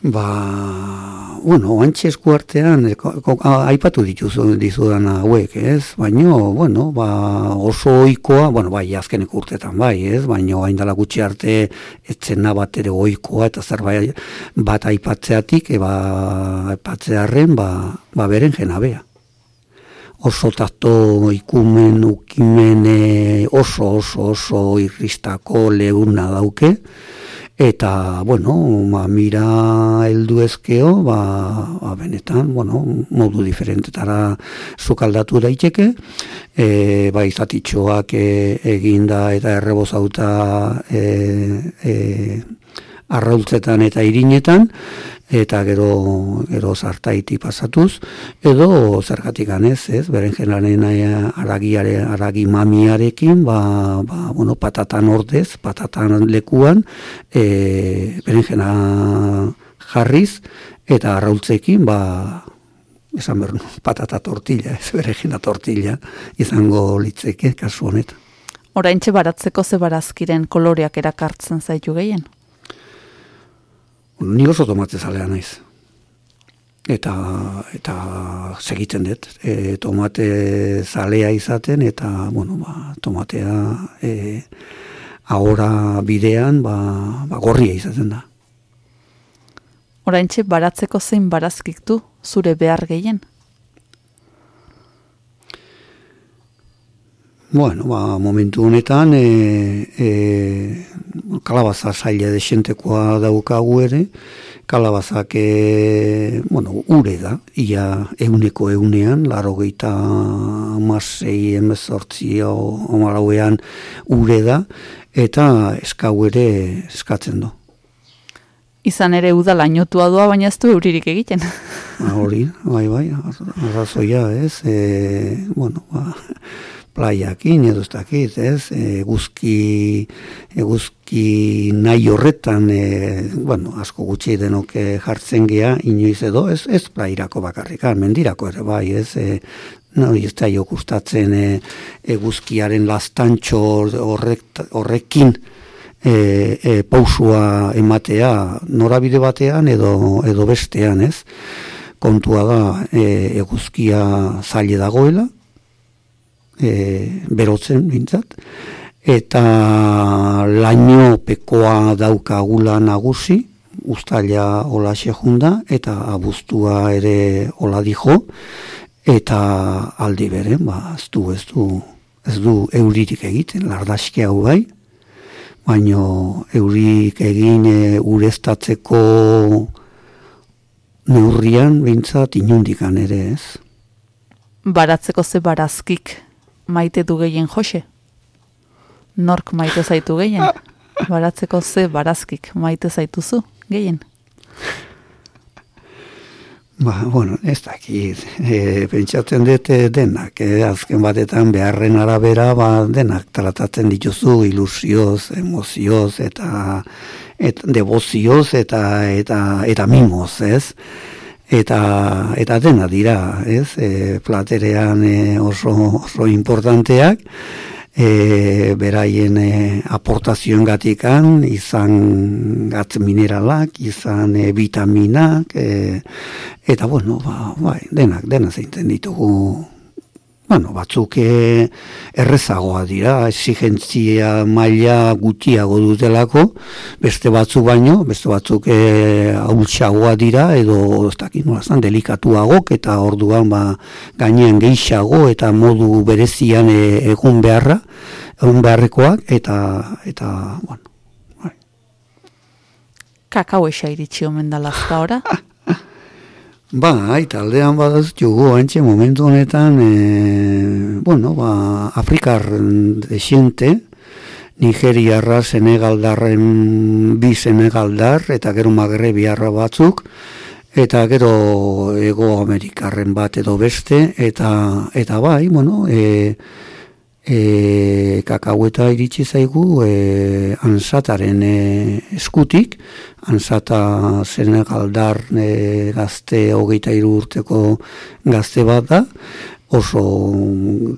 Ba, bueno, oantxe eskuartean, e, ko- ko- a- aipatu dituzu dizudan hauek, ez? Baino, bueno, ba, oso ohikoa, bueno, bai, azkeneko urtetan bai, ez? Baino, hain dala gutxi arte, etzena bat ere ohikoa eta zerbait bat aipatzeatik, e, ba, aipatzearen, ba, ba, beren jenabea oso tato ikumen, ukimen e, oso, oso, oso irristako leuna dauke, eta, bueno, ma, mira heldu ezkeo, ba, ba, benetan, bueno, modu diferentetara zukaldatu daiteke, e, ba, izatitxoak e, eginda eta errebozauta e, e, arraultzetan eta irinetan, eta gero gero zartaiti pasatuz, edo zergatik ganez, ez, beren jenaren aragiare, aragi mamiarekin, ba, ba, bueno, patatan ordez, patatan lekuan, e, beren jena jarriz, eta arraultzekin, ba, esan behar, patata tortilla, ez bere jena tortilla, izango litzeke, kasu honetan. Oraintxe baratzeko ze barazkiren koloreak erakartzen zaitu gehien. Ni oso tomate zalea naiz. Eta, eta segitzen dut. E, tomate zalea izaten eta, bueno, ba, tomatea e, ahora bidean ba, ba, gorria izaten da. Oraintxe baratzeko zein barazkik du zure behar gehien. Bueno, ba, momentu honetan e, e, kalabaza zaila desentekoa daukagu ere, kalabazak e, bueno, ure da, ia euneko eunean, laro geita amasei emezortzi omarauean ure da, eta eskau ere eskatzen du. Izan ere uda lainotua doa, baina ez du euririk egiten. Ba, hori, bai, bai, arrazoia, ez, e, bueno, ba, playakin edo ez dakit, ez, eguzki, eguzki nahi horretan, e, bueno, asko gutxi denok eh, jartzen gea, inoiz edo, ez, ez playirako bakarrika, mendirako ere bai, ez, e, no, ez da jo gustatzen e, eguzkiaren lastantxo horrek, horrekin, e, e, pausua ematea norabide batean edo, edo bestean, ez? Kontua da e, eguzkia zaile dagoela, e, berotzen bintzat, eta laino pekoa daukagula nagusi, ustaila hola junda, eta abuztua ere hola dijo, eta aldi bere, ba, ez du, ez du, ez du euririk egiten, lardaske hau bai, baino eurik egin e, ureztatzeko neurrian bintzat inundikan ere ez. Baratzeko ze barazkik maite du gehien jose? Nork maite zaitu gehien? Baratzeko ze barazkik maite zaituzu gehien? Ba, bueno, ez dakit, e, pentsatzen dut e, denak, e, azken batetan beharren arabera, ba, denak tratatzen dituzu ilusioz, emozioz, eta, eta devozioz, eta, eta, eta mimoz, ez? Eta, eta dena dira, ez? E, platerean e, oso, oso importanteak, e, beraien e, aportazioen gatikan, izan gatz mineralak, izan e, vitaminak, e, eta bueno, ba, bai, denak, dena zeinten ditugu, bueno, batzuk e, errezagoa dira, exigentzia maila gutiago dutelako, beste batzuk baino, beste batzuk e, haultxagoa dira, edo ez dakit nola zan, delikatuagok, eta orduan ba, gainean gehiago, eta modu berezian e, egun beharra, egun beharrekoak, eta, eta bueno, bai. Kakao esa iritsi omen da lazta ora? Bai, taldean badaz jugu, antxe momentu honetan, e, bueno, ba, Afrikar desiente, Nigeriarra, Senegaldarren bi Senegaldar, eta gero Magrebiarra batzuk, eta gero Ego Amerikarren bat edo beste, eta, eta bai, bueno, e, e, kakaueta iritsi zaigu e, ansataren e, eskutik, ansata senegaldar e, gazte hogeita urteko gazte bat da, oso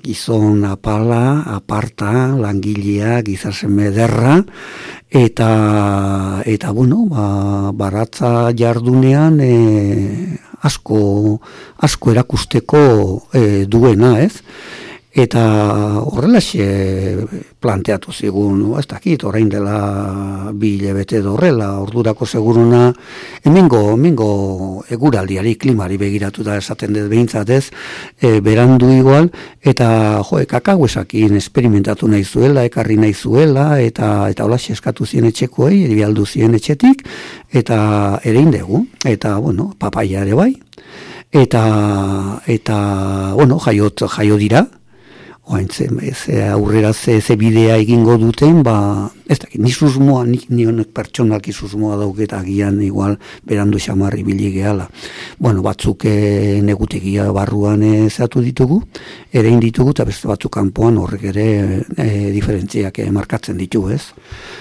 gizon apala, aparta, langilea, gizasen mederra, eta, eta bueno, ba, baratza jardunean e, asko, asko erakusteko e, duena, ez? Eta horrelaxe planteatu zigun, ez dakit, orain dela bi hilabete edo horrela, ordurako seguruna, hemengo, hemengo eguraldiari, klimari begiratu da esaten dut behintzat ez, e, berandu igual, eta jo, kakaguesakin esperimentatu nahi zuela, ekarri nahi zuela, eta eta holaxe eskatu zien etxekoei, eribialdu zien etxetik, eta ere indegu, eta, bueno, papaia ere bai, eta, eta bueno, jaiot, jaio dira, oain ze, ze aurrera ze, ze bidea egingo duten, ba, ez dakit, ni susmoa, ni, ni honek pertsonak susmoa dauketa agian igual berandu xamarri bili gehala. Bueno, batzuk e, negutegia barruan e, zehatu ditugu, ere ditugu, eta beste batzuk kanpoan horrek ere e, diferentziak e, markatzen ditu, ez?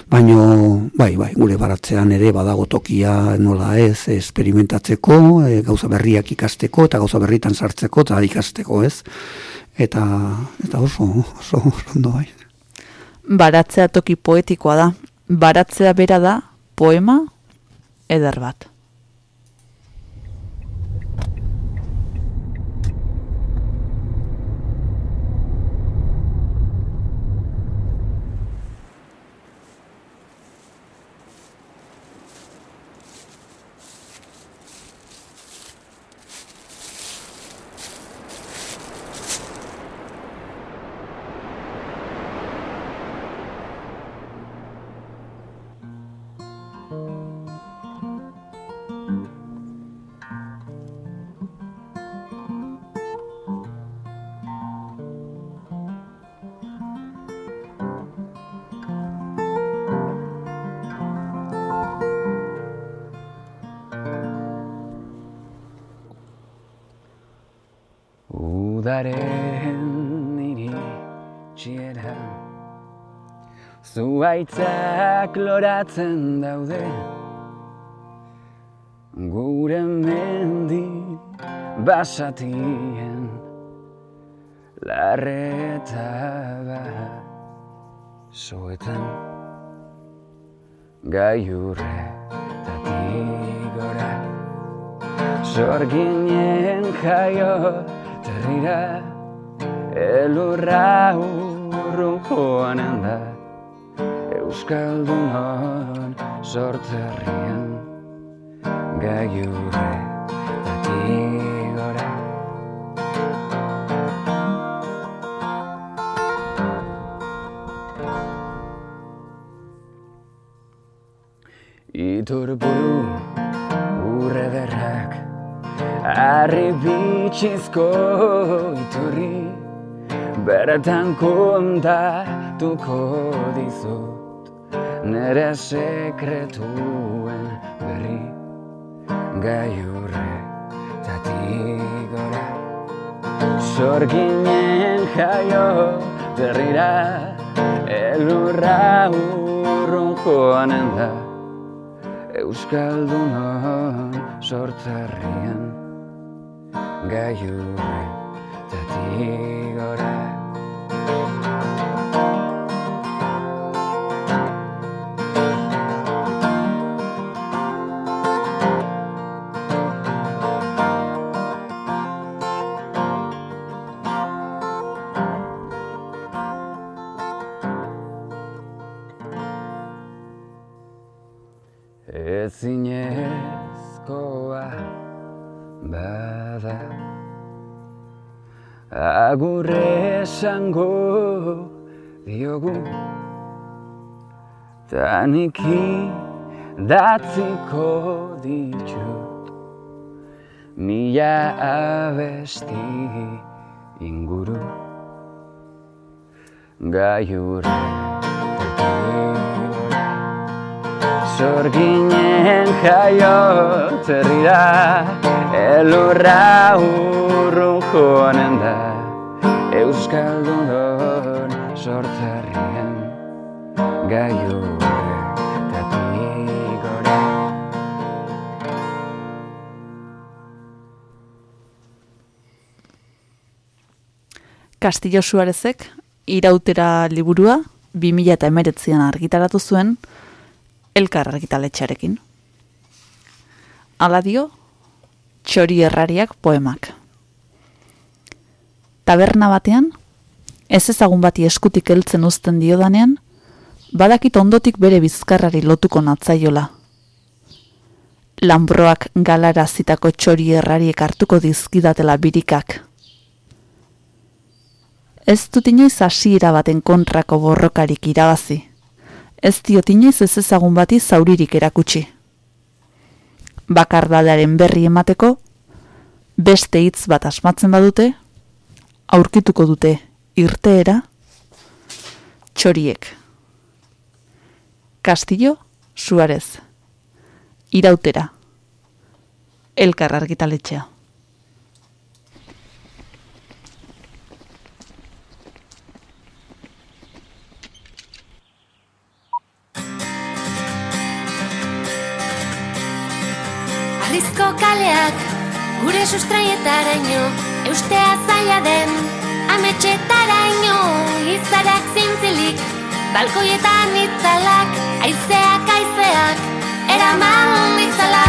Baino, bai, bai, gure baratzean ere badago tokia nola ez, esperimentatzeko, e, gauza berriak ikasteko, eta gauza berritan sartzeko, eta ikasteko, ez? Eta eta oso oso ondo bai. Baratzea toki poetikoa da. Baratzea bera da poema eder bat. Udaren iritxiera Zuaitzak loratzen daude. Gure mendi basatien Larreta bat Soetan Gaiurre tatigora Sorginen jaio terrira Elurra urrun joanen da Euskaldunon sortzerrian Gaiurre tatigora Iturburu Arri bitxizko iturri Bertan kontatuko dizut Nere sekretuen berri. Gaiurre tatigora Sorginen jaio berrira Elurra urrun joanen da Euskaldunon sortzarrian Gaiurre tatigora Ezinezkoa Taniki datziko ditut Mila abesti inguru Gaiurre Sorginen jaio zerrira Elurra urrun joanen da Euskaldun sortzarrian Gaiurre tatigora Castillo Suarezek irautera liburua 2019an argitaratu zuen elkar argitaletxarekin. Hala dio, txori errariak poemak. Taberna batean, ez ezagun bati eskutik heltzen uzten diodanean, badakit ondotik bere bizkarrari lotuko natzaiola. Lambroak galara zitako txori errariek hartuko dizkidatela birikak. Ez dut inoiz hasiera baten kontrako borrokarik irabazi. Ez diot inoiz ez ezagun bati zauririk erakutsi. Bakardadaren berri emateko, beste hitz bat asmatzen badute, aurkituko dute irteera, txoriek. Castillo, Suarez. Irautera. Elkar argitaletxea. Arrizko kaleak gure sustraietaraino Eustea zaila den ametxetaraino Izarak zintzilik balkoietan itzalak Aizeak aizeak eraman ditzala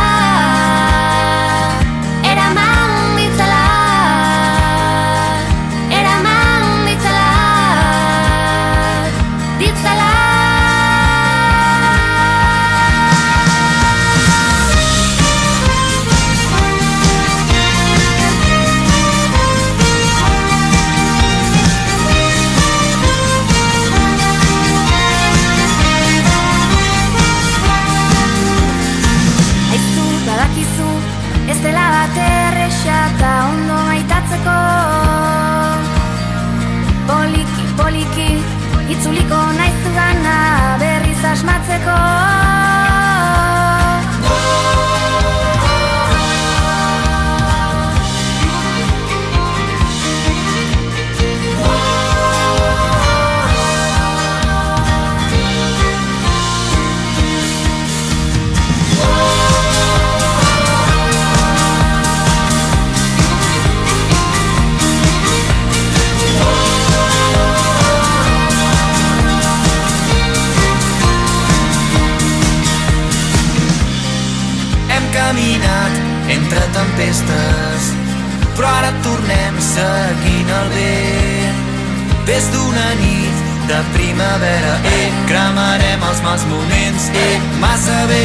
Des d'una nit de primavera, eh, cremarem els mals moments, eh, massa bé.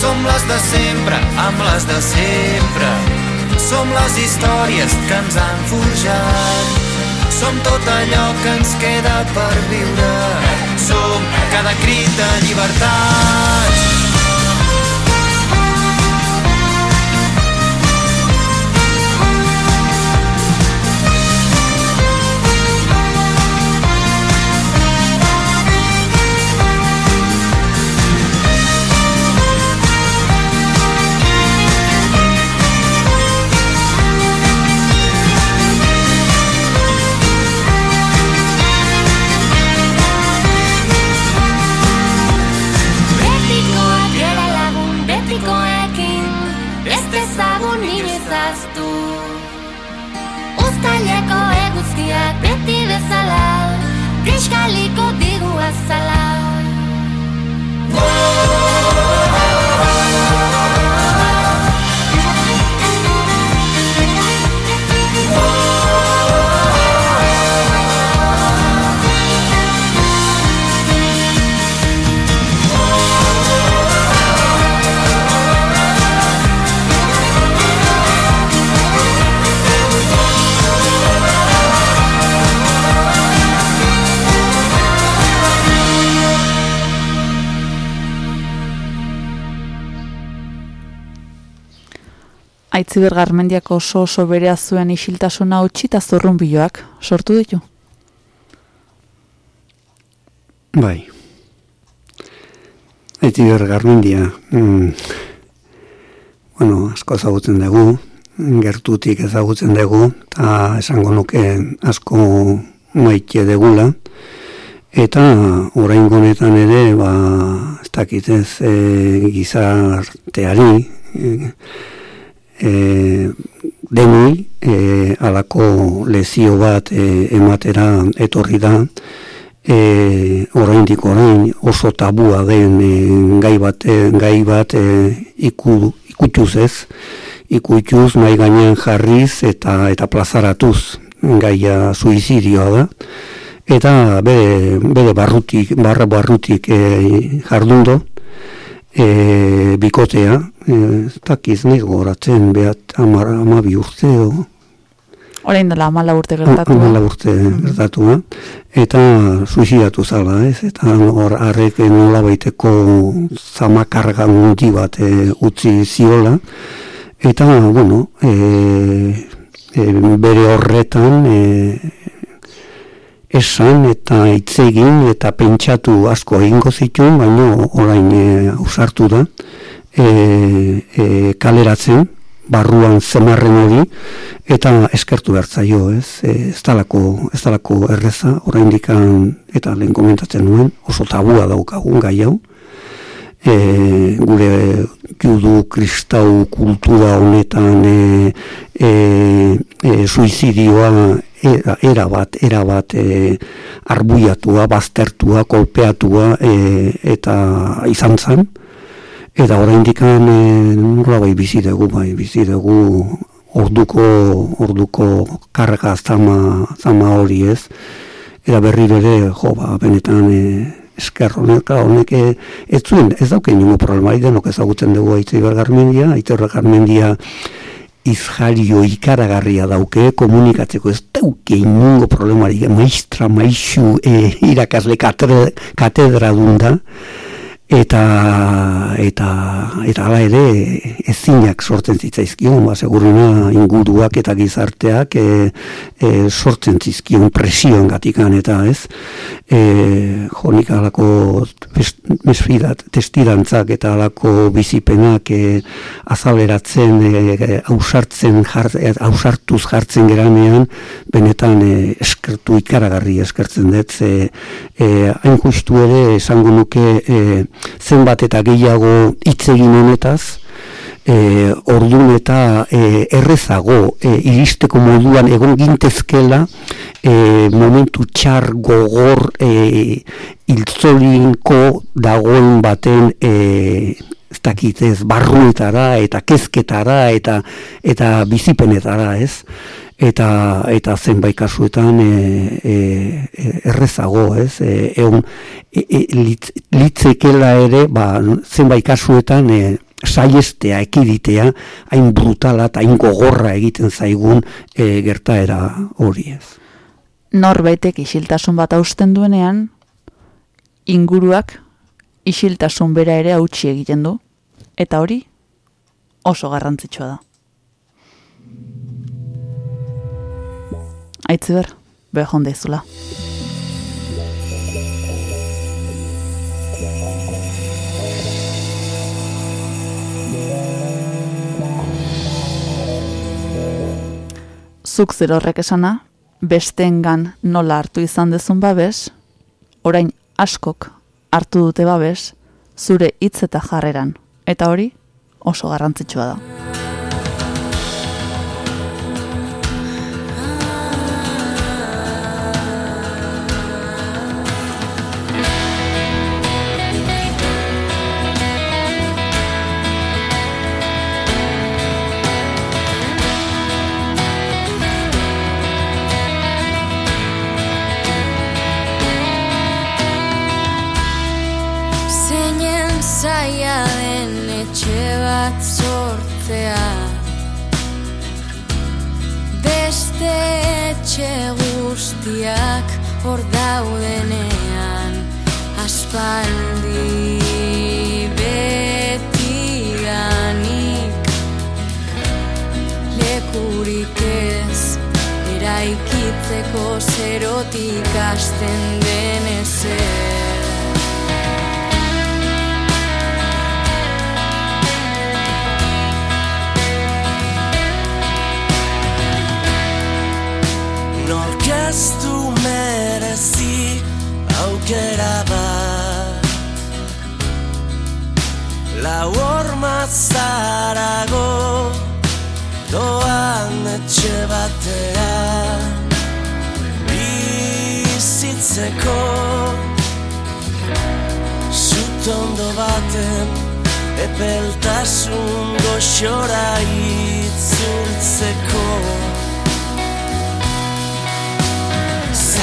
Som les de sempre, amb les de sempre. Som les històries que ens han forjat. Som tot allò que ens queda per viure. Som cada crit de llibertat. Aitziber Garmendiak oso oso berea zuen isiltasuna utzi eta zorrunbiloak sortu ditu. Bai. Aitiber Garmendia, mm, bueno, asko ezagutzen dugu, gertutik ezagutzen dugu, eta esango nuke asko maite degula, eta orain honetan ere, ba, ez dakitez e, gizarteari, e, e, denoi e, alako lezio bat e, ematera etorri da. E, oraindik orain oso tabua den e, gai bat, e, gai bat e, iku, ikutuz ez, ikutuz mai gainean jarriz eta eta plazaratuz. Gaia suizidioa da. Eta bere, bere barrutik, barra barrutik e, jardundo e, bikotea, e, ez dakiz nahi goratzen behat amar, amabi urte o, Orain dela amala urte gertatu. Amala urte gertatu, eh? eta suizidatu zala, ez? Eta hor harrek nola baiteko zamakarga mundi bat e, utzi ziola. Eta, bueno, e, e, bere horretan e, esan eta itzegin eta pentsatu asko egingo zituen, baina orain e, ausartu da e, e, kaleratzen, barruan zemarren hori, eta eskertu bertzaio, ez? E, ez talako, ez talako erreza, oraindik eta lehen komentatzen nuen, oso tabua daukagun gai hau, e, gure judu kristau kultura honetan e, e, e, suizidioa era, era bat, era bat e, arbuiatua, baztertua, kolpeatua e, eta izan zen, Eta oraindik an nola bai bizi dugu, bai bizi dugu orduko orduko karga zama, zama hori ez. Eta berri ere, jo, ba, benetan e, esker honek, honek e, ez zuen, ez dauke inungo problema, denok ezagutzen dugu Aitzi Garmendia, Aitor Garmendia izjario ikaragarria dauke, komunikatzeko ez dauke inungo problemari, maistra, maixu, e, irakasle katedra, katedra dunda, eta eta eta hala ere ezinak sortzen zitzaizkion ba seguruna inguruak eta gizarteak e, e, sortzen zizkion presioen gatikan eta ez e, jonik alako mesfidat testirantzak eta alako bizipenak e, azaleratzen e, ausartzen e, ausartuz jartzen geranean benetan e, eskertu ikaragarri eskertzen dut e, e, hain justu ere esango nuke e, zenbat eta gehiago hitz egin honetaz, e, ordun eta e, errezago e, iristeko moduan egon gintezkela e, momentu txar gogor e, iltzolinko dagoen baten e, ez dakit ez barruetara eta kezketara eta eta bizipenetara ez eta eta zenbait kasuetan e, e, e, errezago, ez? E, egun e, e, litzekela ere, ba, zenbait kasuetan e, saiestea, ekiditea, hain brutala eta hain gogorra egiten zaigun e, gertaera hori ez. Norbaitek isiltasun bat hausten duenean, inguruak isiltasun bera ere hautsi egiten du, eta hori oso garrantzitsua da. Aitziber, behon deizula. Zuk zer horrek esana, besteengan nola hartu izan dezun babes, orain askok hartu dute babes, zure hitz eta jarreran, eta hori oso garrantzitsua da. Sortzea Beste etxe guztiak hor daudenean Aspaldi betidanik. Lekurik ez eraikitzeko zerotik hasten den ez du merezi aukera bat. Lau horma zarago doan etxe batean bizitzeko zutondo baten epeltasun goxora itzultzeko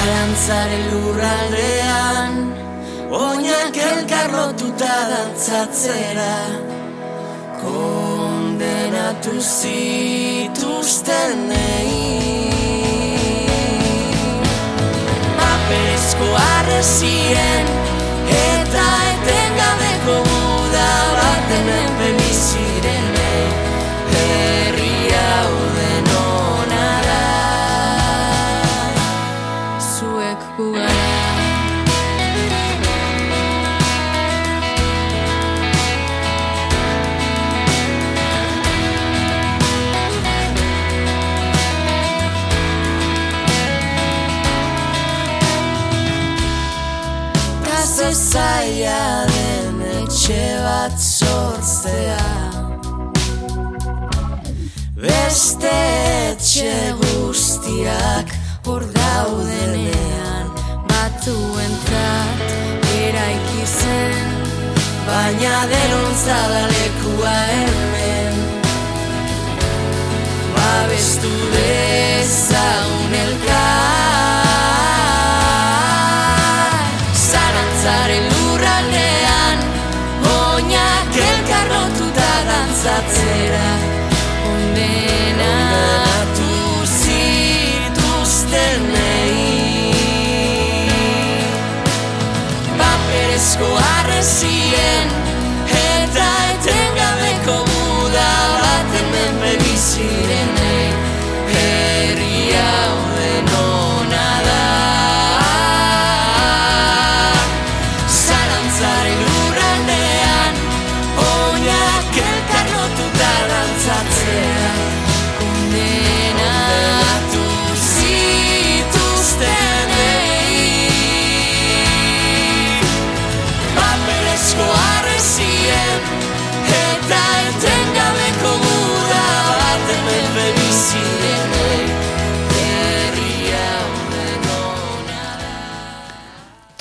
Zalantzaren lurraldean Oinak elkarrotuta dantzatzera. Kondenatu zituztenei Paperezko arrezien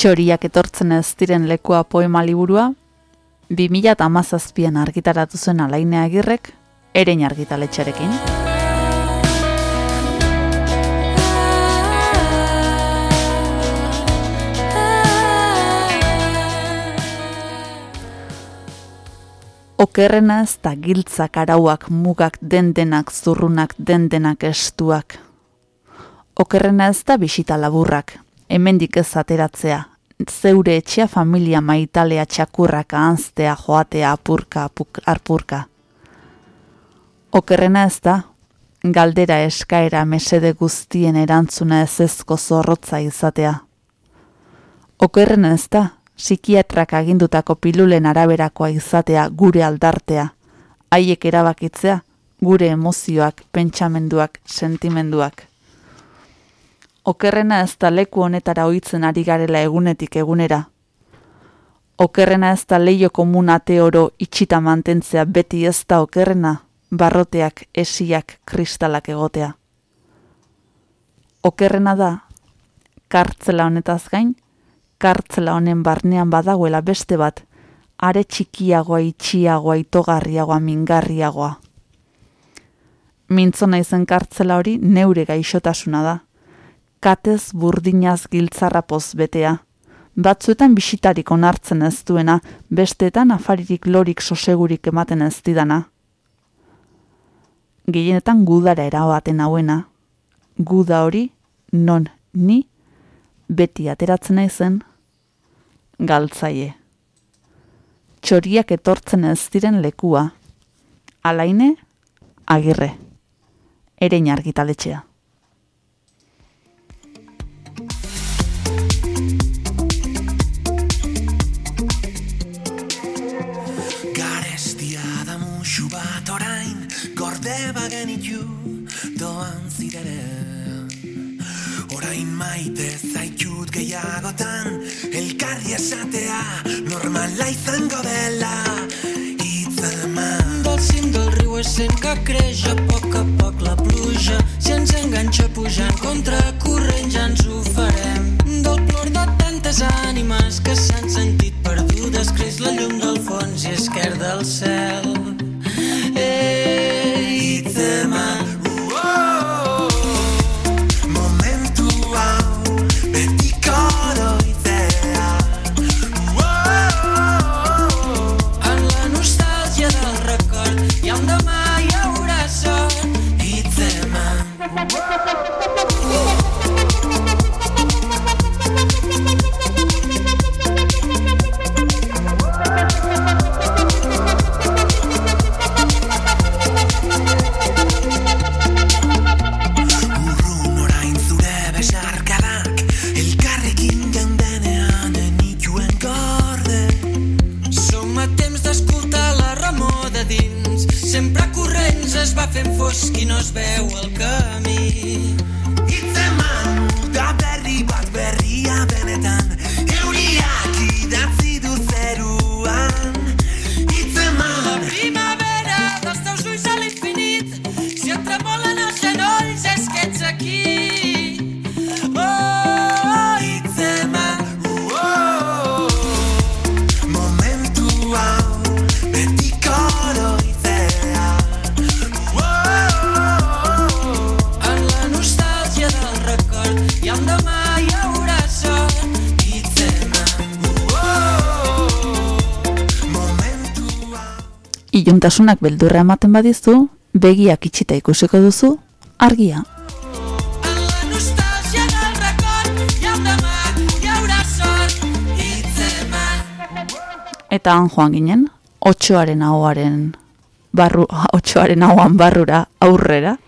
Txoriak etortzen ez diren lekua poema liburua, 2017an argitaratu zuen alaine agirrek, erein argitaletxarekin. Okerrena ez da giltzak arauak mugak dendenak zurrunak dendenak estuak. Okerrena ez da bisita laburrak, hemendik ez ateratzea, zeure etxea familia maitalea txakurraka anztea joatea apurka apuk, arpurka. Okerrena ez da, galdera eskaera mesede guztien erantzuna ezezko zorrotza izatea. Okerrena ez da, psikiatrak agindutako pilulen araberakoa izatea gure aldartea, haiek erabakitzea, gure emozioak, pentsamenduak, sentimenduak. Okerrena ez da leku honetara ohitzen ari garela egunetik egunera. Okerrena ez da leio komun ate oro itxita mantentzea beti ez da okerrena, barroteak, esiak, kristalak egotea. Okerrena da, kartzela honetaz gain, kartzela honen barnean badagoela beste bat, are txikiagoa, itxiagoa, itogarriagoa, mingarriagoa. Mintzo naizen kartzela hori neure gaixotasuna da. Katez burdinaz giltzarra poz betea. Batzuetan bisitarik onartzen ez duena, besteetan afaririk lorik sosegurik ematen ez didana. Gehienetan gudara erabaten hauena. Guda hori, non ni, beti ateratzen naizen, galtzaie. Txoriak etortzen ez diren lekua. Alaine, agirre. Erein argitaletxea. Maite zaitut gehiagotan Elkarri esatea normala izango dela Hitz eman Del cim del riu es sent que creix a poc a poc la pluja si ens enganxa pujant contra corrent ja ens ho farem. Del plor de tantes ànimes que s'han sentit perdudes, creix la llum del fons i esquerda el cel. Ei, itzeman, es va fent fosc i no es veu el camí. y Iluntasunak beldurra ematen badizu, begiak itxita ikusiko duzu, argia. Eta han joan ginen, otxoaren ahoaren barru, (laughs) otxoaren ahoan barrura aurrera,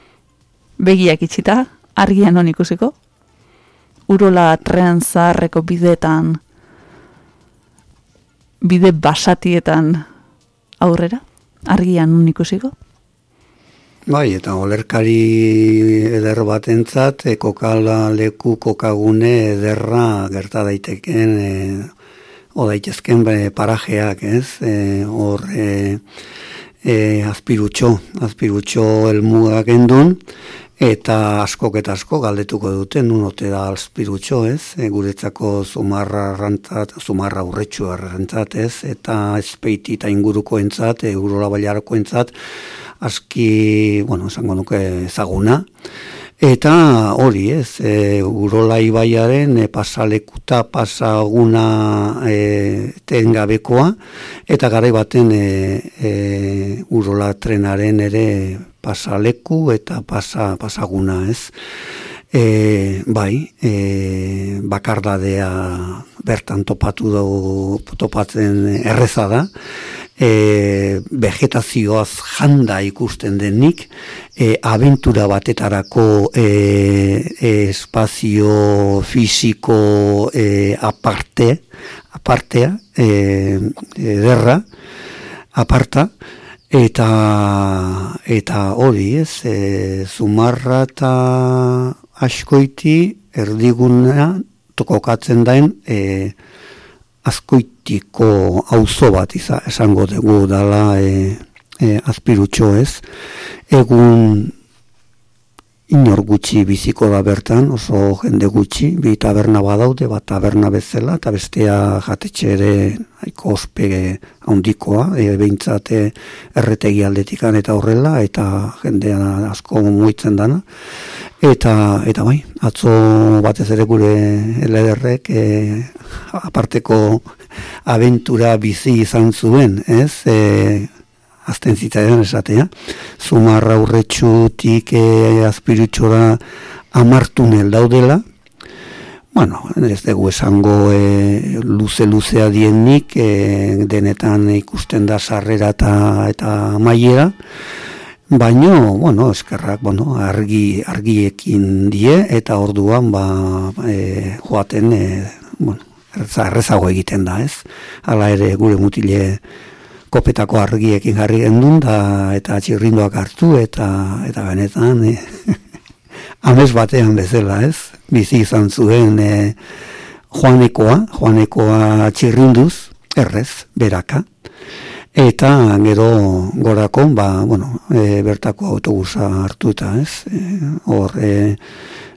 begiak itxita, argian non ikusiko, urola tren zaharreko bideetan, bide basatietan aurrera, argian non ikusiko. Bai, eta olerkari eder batentzat, e, kokala leku kokagune ederra gerta daiteken, e, o daitezken be, parajeak, ez? E, hor, e, e, azpirutxo, azpirutxo elmuga gendun, eta askok eta asko galdetuko dute, nun ote da azpirutxo, ez? E, guretzako zumarra rantzat, zumarra urretxu rantzat, ez? Eta espeiti eta inguruko entzat, e, urola bailarako entzat, aski, bueno, esango nuke ezaguna. Eta hori ez, e, Urola ibaiaren e, pasalekuta pasaguna e, tengabekoa, eta garai baten e, e, Urola trenaren ere pasaleku eta pasa, pasaguna ez. E, bai, e, bakardadea bertan topatu dugu, topatzen erreza da, e, vegetazioaz janda ikusten denik, e, abentura batetarako e, e, espazio fisiko e, aparte, apartea, e, ederra, aparta, eta eta hori ez, e, zumarra eta askoiti erdiguna tokokatzen daen e, azkoitiko auzo bat iza, esango dugu dala e, e, azpirutxo ez. Egun inor gutxi biziko da bertan, oso jende gutxi, bi taberna badaude, bat taberna bezala, eta bestea jatetxe ere haiko ospege handikoa, e, behintzate erretegi aldetikan eta horrela, eta jendea asko muitzen dana. Eta, eta bai, atzo batez ere gure LDRek e, aparteko abentura bizi izan zuen, ez? E, azten zitzaidan esatea, zumarra urretxutik e, azpirutxora amartunel daudela, bueno, ez dugu esango e, luze-luzea dienik, e, denetan ikusten da sarrera eta, eta maiera, Baino, bueno, eskerrak, bueno, argi, argiekin die, eta orduan, ba, e, joaten, e, bueno, erreza, errezago egiten da, ez? Hala ere, gure mutile kopetako argiekin jarri gendun, da, eta txirrindoak hartu, eta, eta benetan, e, (laughs) amez batean bezala, ez? Bizi izan zuen e, joanekoa, joanekoa txirrinduz, errez, beraka, Eta gero gorako, ba, bueno, e, bertako autobusa hartu eta, ez? E, hor, e,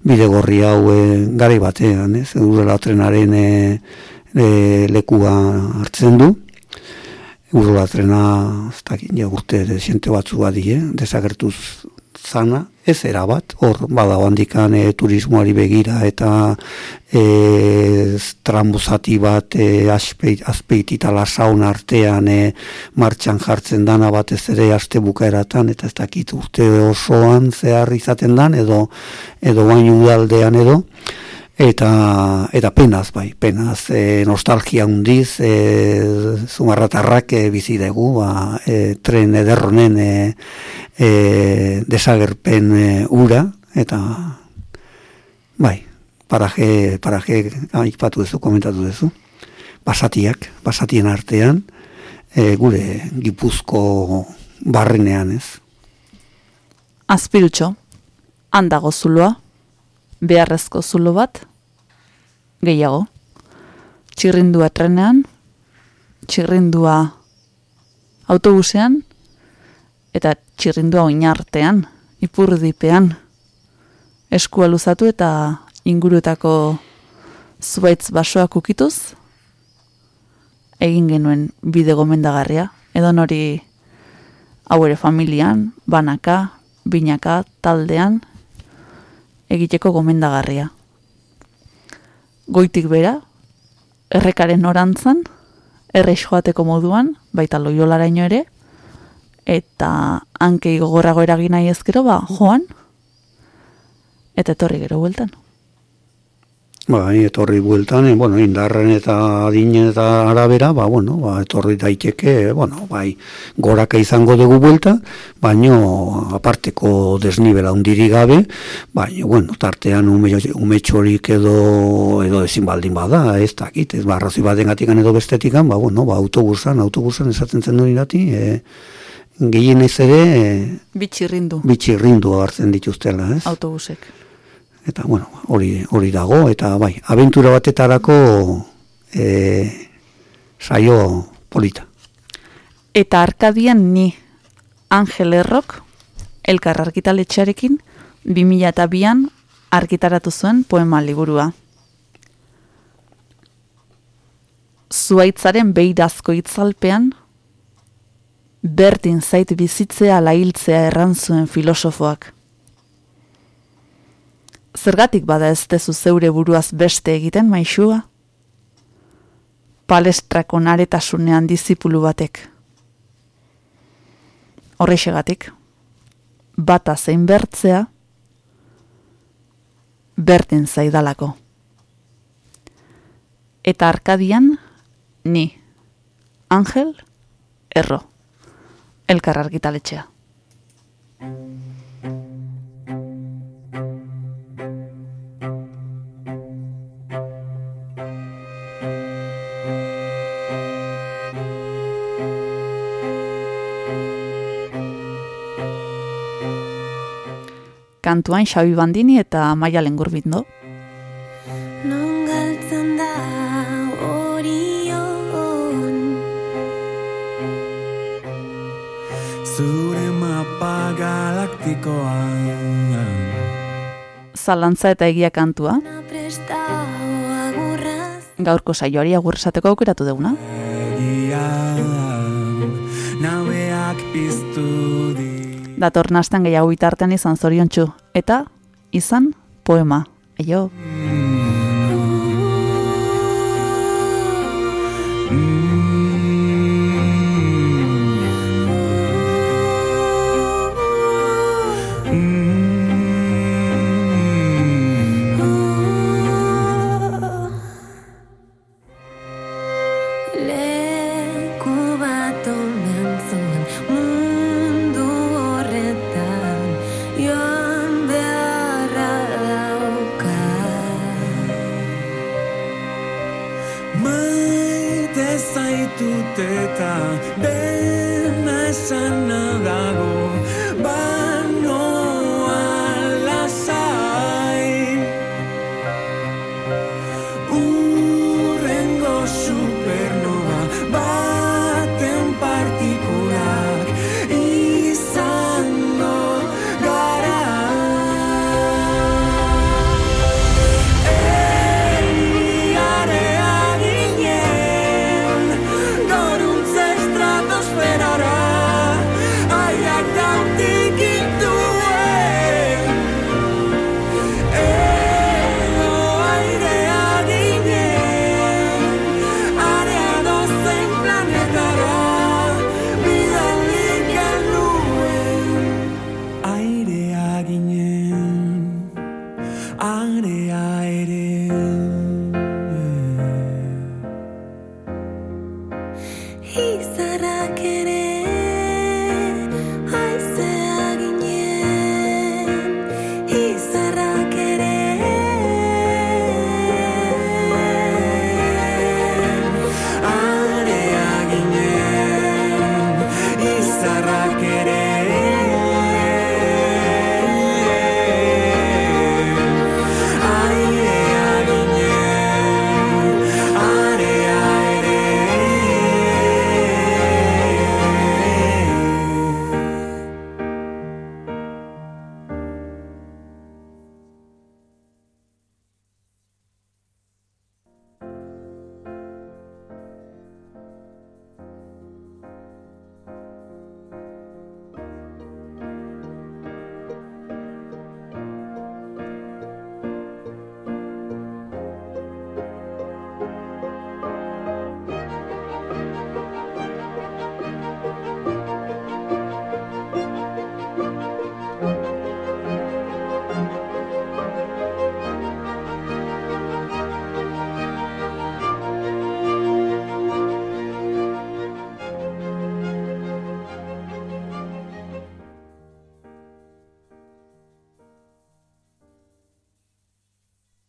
bide gorri hau e, gari batean, ez? Urrela trenaren e, e, lekua hartzen du. Urrela trena, ez dakit, ja urte desiente batzu badi, eh? desagertuz zana, ez erabat, hor bada handikan e, turismoari begira eta e, trambuzati bat e, aspeit, azpeiti eta lasaun artean e, martxan jartzen dana batez ere aste bukaeratan eta ez dakit urte osoan zehar izaten dan edo edo bain udaldean edo eta eta penaz bai, penaz e, nostalgia hundiz e, zumarratarrak e, bizi dugu ba, e, tren ederronen e, e, desagerpen e, ura eta bai, paraje, paraje aipatu duzu, komentatu duzu basatiak, basatien artean e, gure gipuzko barrenean ez? Azpirutxo, handago zuloa, beharrezko zulo bat, gehiago. Txirrindua trenean, txirrindua autobusean, eta txirrindua oinartean, ipurdipean, eskua luzatu eta inguruetako zubaitz basoak ukituz, egin genuen bide gomendagarria, edo nori hau ere familian, banaka, binaka, taldean, egiteko gomendagarria. Goitik bera, errekaren orantzan, errex joateko moduan, baita loiolaraino ere, eta hankei gogorrago eragin nahi ezkero, ba, joan, eta etorri gero bueltan. Bai, etorri bueltan, eh, bueno, indarren eta adinen eta arabera, ba, bueno, ba, etorri daiteke, bueno, bai, goraka izango dugu buelta, baino aparteko desnibela hundiri gabe, baino, bueno, tartean ume, umetxorik edo, edo ezin baldin bada, ez dakit, ez barrazi baten gatikan edo bestetikan, ba, bueno, ba, autobusan, autobusan esaten zen duen irati, e, gehien ez ere, e, Bitxirrindu, bitxirrindu hartzen dituztela, ez? autobusek. Eta bueno, hori hori dago eta bai, abentura batetarako e, saio polita. Eta arkadian ni Angel Errok, elkar argitaletxearekin, 2002an argitaratu zuen poema liburua. Zuaitzaren beirazko itzalpean, berdin zait bizitzea lailtzea erran zuen filosofoak. Zergatik bada ez dezu zeure buruaz beste egiten maixua? Palestrako naretasunean dizipulu batek. Horrexegatik, bata zein bertzea, berdin zaidalako. Eta arkadian, ni, Angel, erro, elkar argitaletxea. Kantuan Xabi Bandini eta Maia Lengurbindo. Non galtzen da orion Zure mapa galaktikoan Zalantza eta egia kantua, gaurko saioari agur esateko aukeratu deuna. Egia Nabeak piztu di Dator nasten gehiago bitartean izan zoriontsu. Eta, izan, poema. Eio. Zaitut eta dena esana dago